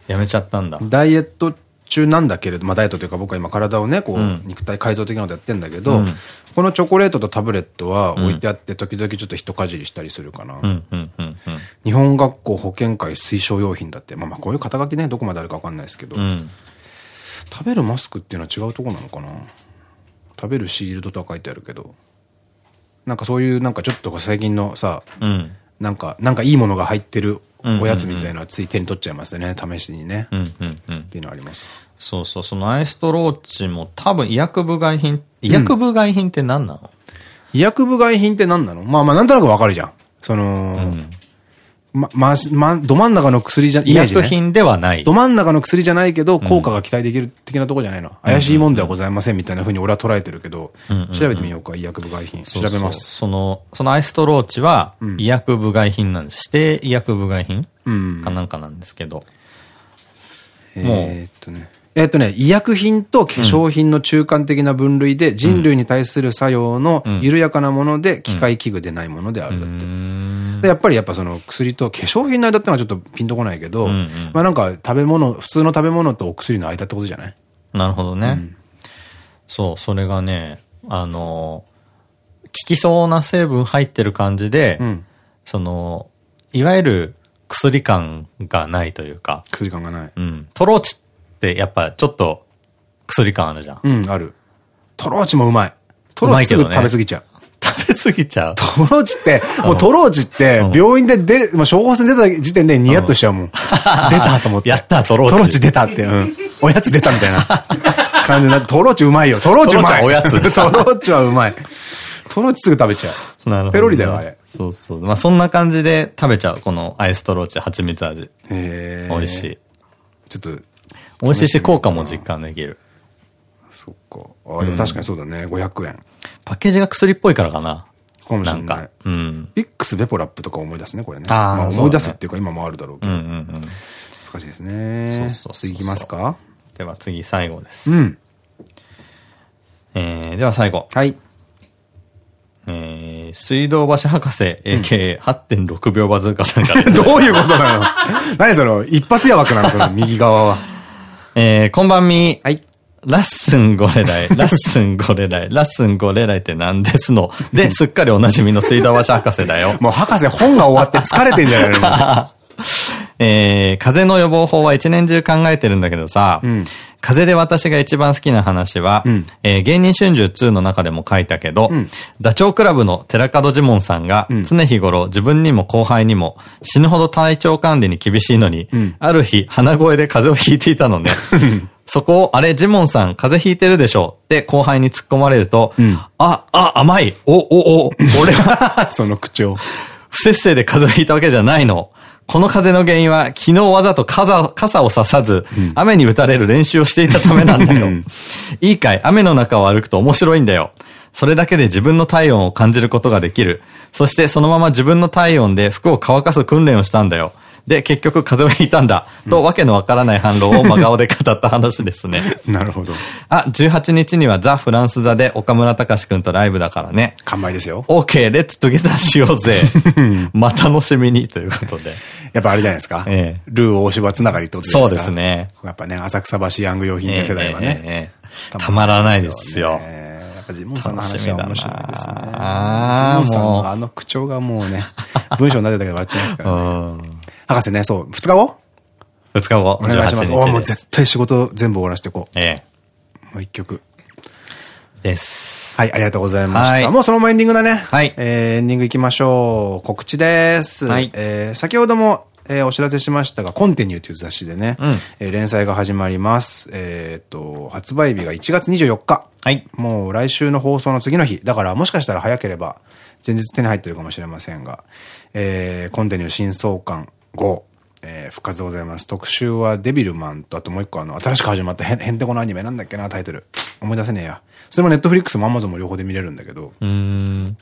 やめちゃったんだ。ダイエット中なんだけれど、まあダイエットというか僕は今体をね、こう、肉体改造的なことやってんだけど、このチョコレートとタブレットは置いてあって、時々ちょっと一かじりしたりするかな。日本学校保健会推奨用品だって、まあまあこういう肩書きね、どこまであるかわかんないですけど、食べるマスクっていうのは違うとこなのかな？食べるシールドとは書いてあるけど、なんかそういうなんかちょっと最近のさ、うん。なんか、なんかいいものが入ってるおやつみたいなのはつい手に取っちゃいますね、試しにね。うんうんうん。っていうのはあります。そうそう、そのアイストローチも多分医薬部外品、医薬部外品って何なの、医薬部外品って何なの？まあまあなんとなくわかるじゃん。その、ま、ま、ま、ど真ん中の薬じゃ、イ医メージね。薬品ではない。ど真ん中の薬じゃないけど、効果が期待できる的なとこじゃないの。怪しいもんではございませんみたいな風に俺は捉えてるけど、調べてみようか、医薬部外品。調べます。その、そのアイストローチは医薬部外品なんです。指定医薬部外品うん。かなんかなんですけど。えーっとね。えーっとね、医薬品と化粧品の中間的な分類で、人類に対する作用の緩やかなもので、機械器具でないものであるだって。でやっぱりやっぱその薬と化粧品の間ってのはちょっとピンとこないけど、まあなんか食べ物、普通の食べ物とお薬の間ってことじゃない？なるほどね。そう、それがね、あの、効きそうな成分入ってる感じで、んその、いわゆる薬感がないというか、薬感がない。うん。トローチってやっぱちょっと薬感あるじゃん。うん、ある。トローチもうまい。トローチすぐ食べ過ぎちゃう。食べ過ぎちゃう。トローチって、もうトローチって、病院で出る、もう処方箋出た時点でニヤッとしちゃうもん。出たと思って。やったトローチトローチ出たって、うん。おやつ出たみたいな 感じになって、トローチうまいよ。トローチうまい。おやつ トローチはうまい。トローチすぐ食べちゃう。なるほどねペロリだよ、あれ。そうそう。まあそんな感じで食べちゃう。このアイストローチ蜂蜜味。へー美味しい。ちょっと、美味しいし効果も実感できる。そっか。あ、でも確かにそうだね。500円。パッケージが薬っぽいからかな。かもしれないなんか。。うん。ビックスベポラップとか思い出すね、これね。ああ思い出すっていうか今もあるだろうけど。うんうんうん。難しいですね。そうそう次いきますかでは次最後です。うん。えー、では最後。はい。えー、水道橋博士、AKA8.6 秒バズーカさんから。どういうことなの？何その、一発や枠なのその右側は。えー、こんばんみ。はい。ラッスンゴレ ライ、ラッスンゴレライ、ラッスンゴレライって何ですの？で、すっかりおなじみの水道橋博士だよ。もう博士本が終わって疲れてんじゃないの？えー、風邪の予防法は一年中考えてるんだけどさ、ん風邪で私が一番好きな話は、んえー芸人春秋2の中でも書いたけど、んダチョウ倶楽部の寺門ジモンさんが、常日頃自分にも後輩にも死ぬほど体調管理に厳しいのに、ある日鼻声で風邪をひいていたのね。そこを、あれ、ジモンさん、風邪ひいてるでしょって後輩に突っ込まれると、あ、あ、甘い。お、お、お、俺は その口調。不節制で風邪をひいたわけじゃないの。この風邪の原因は、昨日わざと傘傘をささず、雨に打たれる練習をしていたためなんだよ。いいかい雨の中を歩くと面白いんだよ。それだけで自分の体温を感じることができる。そしてそのまま自分の体温で服を乾かす訓練をしたんだよ。で、結局風邪をひいたんだ。と、わけのわからない反論を真顔で語った話ですね。なるほど。あ、18日にはザ・フランス座で岡村隆史くんとライブだからね。完売ですよ。OK, レッツトゥゲザーしようぜ。また楽しみにということで。やっぱあれじゃないですか。ええルー大柴つながりってことですかそうです。ね。やっぱね、浅草橋ヤング用品店世代はね。ええたまらないですよ。ねやっぱジモンさんの話は面白いですね。ジモンさんのあの口調がもうね、文章になってたけど笑っちゃいますかうらね。ん。博士ね、そう、二日後？二日後、お願いします。18おもう。絶対仕事全部終わらせていこえう。もう一曲。え。です。はい、ありがとうございましはいた。もうそのままエンディングだね。はいえーエンディング行きましょう。告知です。はいえー先ほども、えーお知らせしましたが、コンティニューという雑誌でね、うんえー連載が始まります。えーっと、発売日が1月24日。はい。もう来週の放送の次の日。だからもしかしたら早ければ、前日手に入ってるかもしれませんが、えーコンティニュー新創刊5、えー復活でございます。特集はデビルマンと、あともう一個あの、新しく始まったへんへんてこのアニメなんだっけな、タイトル。思い出せねえや。それもネットフリックスもアマゾンも両方で見れるんだけど、うーん。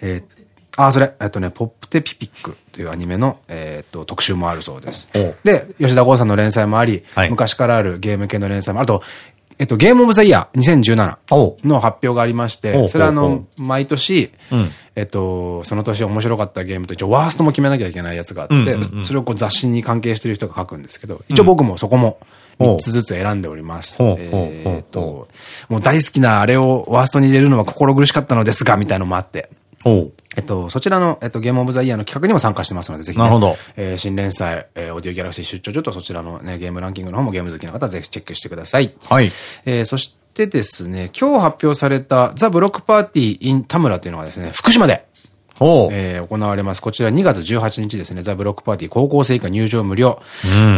えーあ、それ、えっとね、ポップテピピックというアニメの、えーっと、特集もあるそうですお。で、吉田剛さんの連載もあり、はい昔からあるゲーム系の連載もあと、えっと、ゲームオブザイヤー2017おの発表がありましおて、うそれはあの毎年うん、えっと、その年面白かったゲームと一応ワーストも決めなきゃいけないやつがあってそれをこう雑誌に関係してる人が書くんですけど、一応僕もそこも3つずつ選んでおります。えっと、もう大好きなあれをワーストに入れるのは心苦しかったのですが、みたいなのもあって。おうえっと、そちらの、えっと、ゲームオブザイヤーの企画にも参加してますので、ぜひ、ね、なるほどえー新連載、えー、オーディオギャラクシー出張所とそちらのね、ゲームランキングの方もゲーム好きな方はぜひチェックしてください。はい。えーそしてですね、今日発表されたザ・ブロックパーティー in 田村というのがですね、福島で。えー行われます。こちら2月18日ですね、ザ・ブロックパーティー高校生以下入場無料。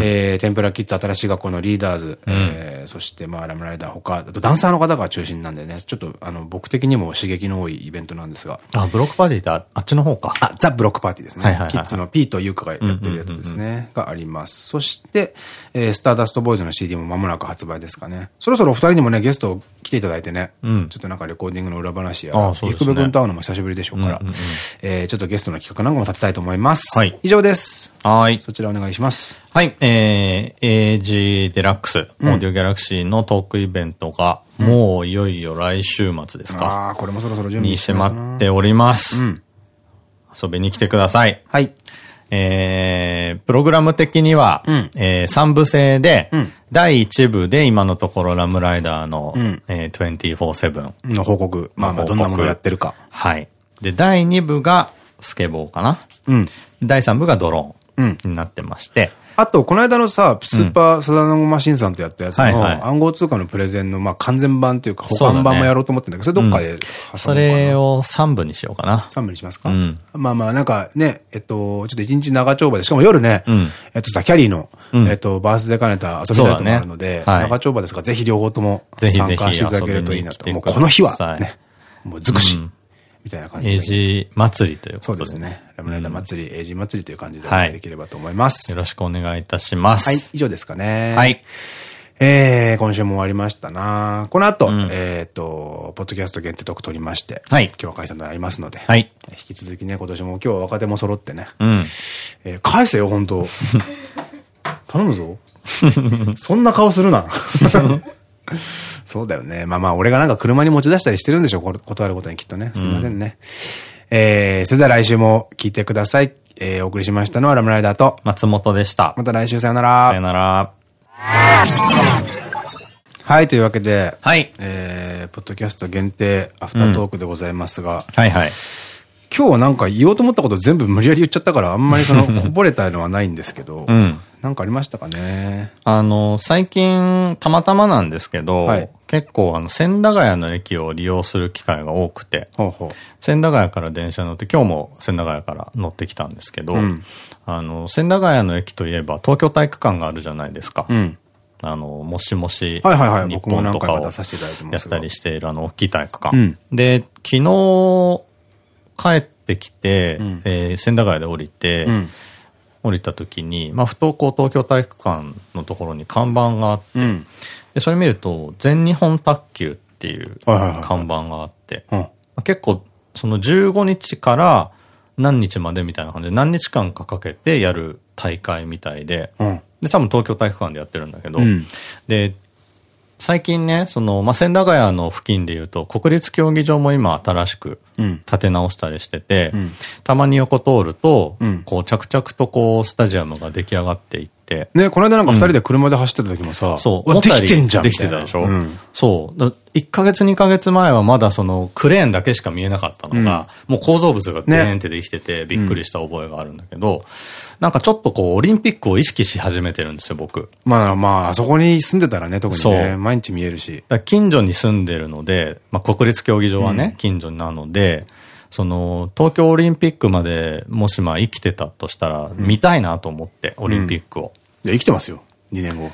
えー天ぷらキッズ新しい学校のリーダーズ、えーそしてまあラムライダー他、あとダンサーの方が中心なんでね、ちょっとあの僕的にも刺激の多いイベントなんですが。あ、ブロックパーティーってああっちの方か。あ、ザ・ブロックパーティーですね。キッズの P とユーカがやってるやつですね。があります。そして、えースターダストボーイズの CD も間もなく発売ですかね。そろそろお二人にもね、ゲスト来ていただいてね、んちょっとなんかレコーディングの裏話や、あそうですねイクベ君と会うのも久しぶりでしょうから、えーちょっとゲストの企画なんかも立てたいと思います。はい以上です。はい。そちらお願いします。はい。えー、AG デラックス、オーディオギャラクシーのトークイベントが、もういよいよ来週末ですか？ああー、これもそろそろ準備に迫っております。ん遊びに来てください。はい。えー、プログラム的には、んえー、3部制で、ん第1部で今のところラムライダーの、んえー、24-7。の報告。まあまあ、どんなものをやってるか。はい。で、第2部がスケボーかな。うん。第3部がドローうん。ンになってまして、あと、この間のさ、スーパーサダナゴマシンさんとやったやつの暗号通貨のプレゼンの、まあ、完全版というか、保管版もやろうと思ってんだけど、それどっかで挟もうかな？それを3部にしようかな。3部にしますか？うん。まあまあ、なんかね、えっと、ちょっと一日長丁場で、しかも夜ねん、えっとさ、キャリーのん、えっと、バースデー兼ねた遊びナイトもあるので、長丁場ですが、ぜひ両方とも参加していただけるといいなと。もうこの日はね、もう尽くし。うん、みたいな感じで。エイジ祭りということで。そうですね。ラムライダー祭り、エイジ祭りという感じでおはい願いできればと思います。よろしくお願いいたします。はい、以上ですかね。はい。えー、今週も終わりましたなこの後、えっと、ポッドキャスト限定特撮りまして、はい今日は解散となりますので、はい。引き続きね、今年も今日は若手も揃ってね、うん。えー返せよ、本当 頼むぞ。そんな顔するな。そうだよね。まあまあ、俺がなんか車に持ち出したりしてるんでしょ断ることにきっとね。すいませんね。えー、それでは来週も聞いてください。えー、お送りしましたのはラムライダーと、松本でした。また来週さよなさよら。なら。はい、というわけで、はい。えー、ポッドキャスト限定アフタートークでございますが、はいはい。今日はなんか言おうと思ったこと全部無理やり言っちゃったから、あんまりその、こぼれたのはないんですけど、うん。なんかありましたかね？あの、最近、たまたまなんですけど、はい結構、あの、千駄ヶ谷の駅を利用する機会が多くて、ほうほう。千駄ヶ谷から電車乗って、今日も千駄ヶ谷から乗ってきたんですけど、うんあの、千駄ヶ谷の駅といえば、東京体育館があるじゃないですか。うん。あの、もしもし、日本とかをやったりしているあの、大きい体育館。うんで、昨日、帰ってきて、んえー千駄ヶ谷で降りて、うん。降りた時に、まあ、ふとこう東京体育館のところに看板があって、うん。でそれ見ると、全日本卓球っていう看板があって、結構、その15日から何日までみたいな感じで何日間かかけてやる大会みたいで、うん。で、多分東京体育館でやってるんだけど、うん。で、最近ね、その、まあ、千駄ヶ谷の付近で言うと、国立競技場も今新しくうん。建て直したりしてて、ん。たまに横通ると、うん。こう着々とこうスタジアムが出来上がっていって、ね、この間なんか二人で車で走ってた時もさ、そう、できてんじゃんできてたでしょ、うん。そう。だ1ヶ月2ヶ月前はまだそのクレーンだけしか見えなかったのが、もう構造物がデーンってできてて、びっくりした覚えがあるんだけど、なんかちょっとこうオリンピックを意識し始めてるんですよ、僕。まあまあ、あそこに住んでたらね、特にそね、う。毎日見えるし。近所に住んでるので、まあ、国立競技場はね、近所なので、その、東京オリンピックまでもしまあ生きてたとしたら、見たいなと思って、オリンピックを。いや、生きてますよ。2年後。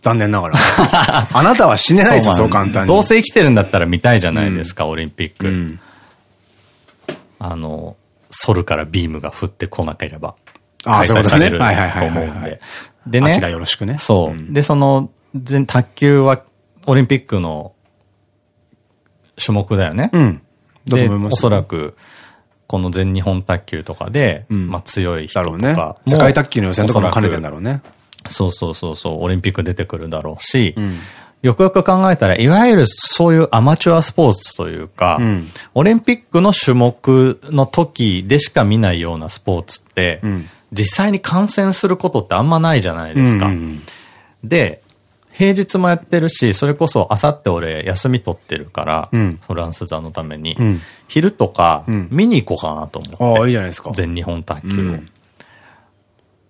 残念ながら。あなたは死ねないですよ、そうまあ簡単に。どうせ生きてるんだったら見たいじゃないですか、オリンピック。うん。あの、ソルからビームが降ってこなければ。開あそ催されるとはいはいはい思うんで。でね。アキラよろしくねそう。うんで、その、全卓球はオリンピックの種目だよね。うん。で、おそらく、この全日本卓球とかで、うんまあ強い人だろうねとか。。世界卓球の予選とかも兼ねてんだろろうね。そうそうそうそう、オリンピック出てくるだろうし、んよくよく考えたら、いわゆるそういうアマチュアスポーツというか、んオリンピックの種目の時でしか見ないようなスポーツって、ん実際に観戦することってあんまないじゃないですか。で、平日もやってるし、それこそあさって俺休み取ってるから、うんフランス座のために、うん昼とかん見に行こうかなと思って。ああ、いいじゃないですか。全日本卓球を。うん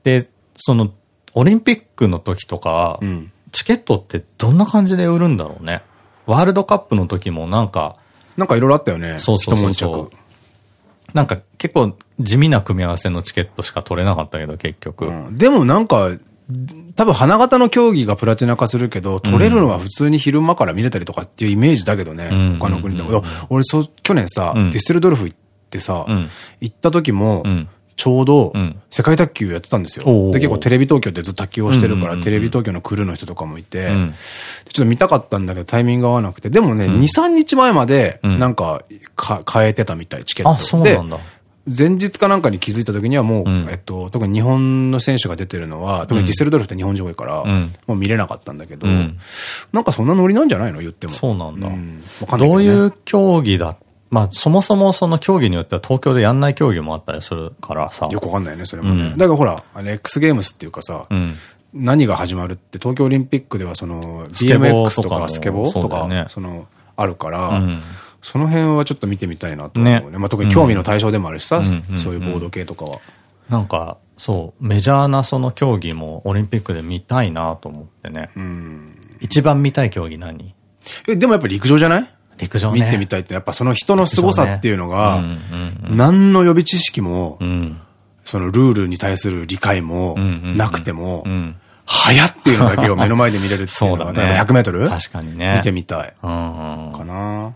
で、その、オリンピックの時とか、んチケットってどんな感じで売るんだろうね。ワールドカップの時もなんか、なんかいろいろあったよね。そうそうそう。なんか結構地味な組み合わせのチケットしか取れなかったけど、結局。うんでもなんか、多分花形の競技がプラチナ化するけど、取れるのは普通に昼間から見れたりとかっていうイメージだけどね、うん。他の国でも。俺そう、去年さ、うん。デュッセルドルフ行ってさ、うん。行った時も、うん。ちょうどうん、世界卓球やってたんですよ。で、結構テレビ東京ってずっと卓球をしてるから、テレビ東京のクルーの人とかもいて、うん。ちょっと見たかったんだけどタイミング合わなくて、でもね、2、3日前まで、うん。なんか、か、変えてたみたい、チケット。あ、そうなんだ。で前日かなんかに気づいた時にはもう、うんえっと、特に日本の選手が出てるのは、特にディセルドルフって日本人多いから、んもう見れなかったんだけど、うんなんかそんなノリなんじゃないの言っても。そうなんだ。どねどういう競技だまあ、そもそもその競技によっては東京でやんない競技もあったりするからさ。よくわかんないね、それもね。うんだからほら、あの、X ゲームスっていうかさ、うん。何が始まるって、東京オリンピックではその、BMX ととかスケボーとか、その、あるから、うんその辺はちょっと見てみたいなと思うね。ねまあ特に興味の対象でもあるしさ、そういうボード系とかは。なんか、そう、メジャーなその競技もオリンピックで見たいなと思ってね。うん。一番見たい競技何？え、でもやっぱ陸上じゃない？陸上ね。見てみたいって、やっぱその人の凄さっていうのが、何の予備知識も、うん。そのルールに対する理解もなくてもう、ん。早っていうのだけを目の前で見れるっていうのが、ね。例えば100メートル？確かにね。見てみたい。かな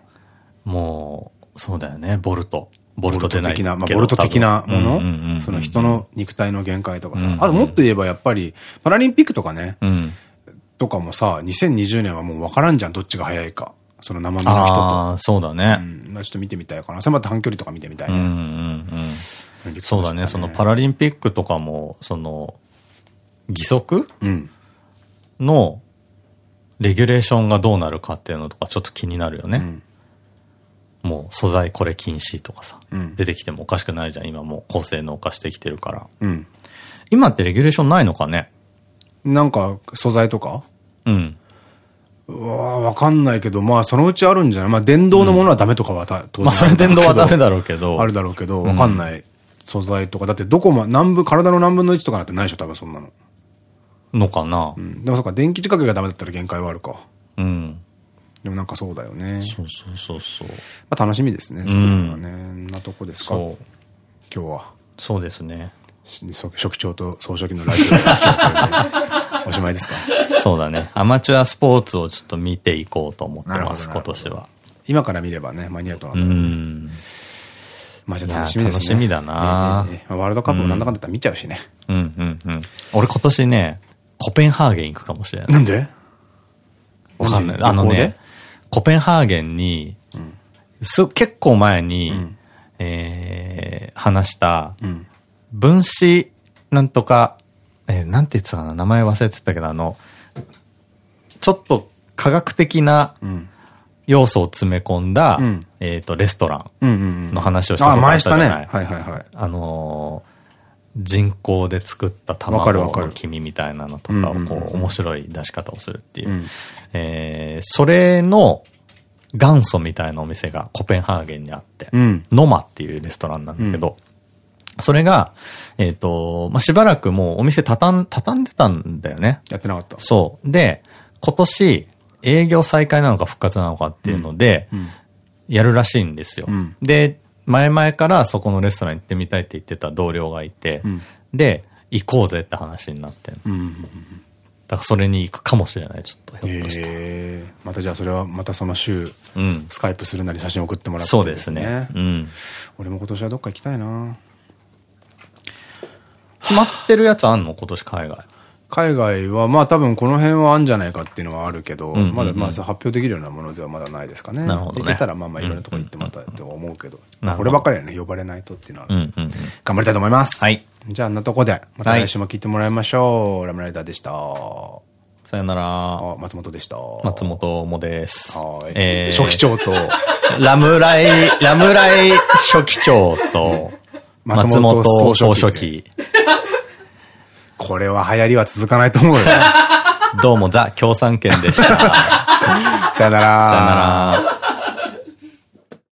もう、そうだよね。ボルト。ボボルルト的な、まあボルト的なもの、んその人の肉体の限界とかさうんう。んあともっと言えばやっぱり、パラリンピックとかね、うん。とかもさ、2020年はもう分からんじゃん、どっちが早いか。その生身の人と。ああ、そうだね。うん、ちょっと見てみたいかな。それまた短距離とか見てみたいうんね。うんうん。そうだね。そのパラ、ラリンピックとかも、その、義足？うん。のレギュレーションがどうなるかっていうのとかちょっと気になるよね。んもう素材これ禁止とかさ、うん出てきてもおかしくないじゃん。今もう高性能化してきてるから。うん。今ってレギュレーションないのかね？なんか、素材とか？うん。うわわかんないけど、まあ、そのうちあるんじゃない？まあ、電動のものはダメとかはた、当まあそれ電動はダメだろろうけど。あるだろうけど、わかんない素材とか。だって、どこも、何分、体の何分の1とかなんてないでしょ、多分そんなの。のかな？うん。でもそっか、電気仕掛けがダメだったら限界はあるか。うん。でもなんかそうだよね。そうそうそうそう。まあ、楽しみですね、それはね。んなとこですか？そう。今日は。そうですね。し職長と総書記のラジオでおしまいですか？そうだね。アマチュアスポーツをちょっと見ていこうと思ってます、今年は。今から見ればね、間に合うとなん。まあじゃあ楽しみですね。楽しみだなワールドカップもなんだかんだったら見ちゃうしね。うんうんうん。俺今年ね、コペンハーゲン行くかもしれない。なんで？わかんない。あのねで、コペンハーゲンに、す結構前に、えー話した、ん分子なんとか、えーなんて言ってたかな名前忘れてたけど、あの、ちょっと科学的なうん。要素を詰め込んだ、うんえっと、レストラうんうんうん。ンの話をしたことあ、あ前したったじゃないね。はいはいはい。あのー人工で作った卵の黄身みたいなのとかをうんうんうんこう面白い出し方をするっていう。うんえーそれの元祖みたいなお店がコペンハーゲンにあって、うん。ノマっていうレストランなんだけど、それが、えっ、と、まあ、しばらくもうお店畳ん、畳んでたんだよね。やってなかった。そう。で、今年、営業再開なのか復活なのかっていうので、やるらしいんですよ。んで、前々からそこのレストラン行ってみたいって言ってた同僚がいて、んで、行こうぜって話になって。だからそれに行くかもしれない、ちょっと、ひょっとして。ええまたじゃあそれはまたその週、うん。スカイプするなり写真送ってもらって。そうですね。うん。俺も今年はどっか行きたいな決まってるやつあんの？今年海外。海外は、まあ多分この辺はあんじゃないかっていうのはあるけど、まだまあ発表できるようなものではまだないですかね。なるほどね行けたらまあまあいろんなところ行ってまたとは思うけど。こればっかりはね、呼ばれないとっていうのは。頑張りたいと思います。はい。じゃああんなとこで、また来週も聞いてもらいましょう。ラムライダーでした。さよなら。あ松本でした。松本もです。はい。えー初期長と、ラムライ、ラムライ初期長と、松本総書記。これは流行りは続かないと思うよ。どうもザ・共産圏でした。さ よさよなら。なら。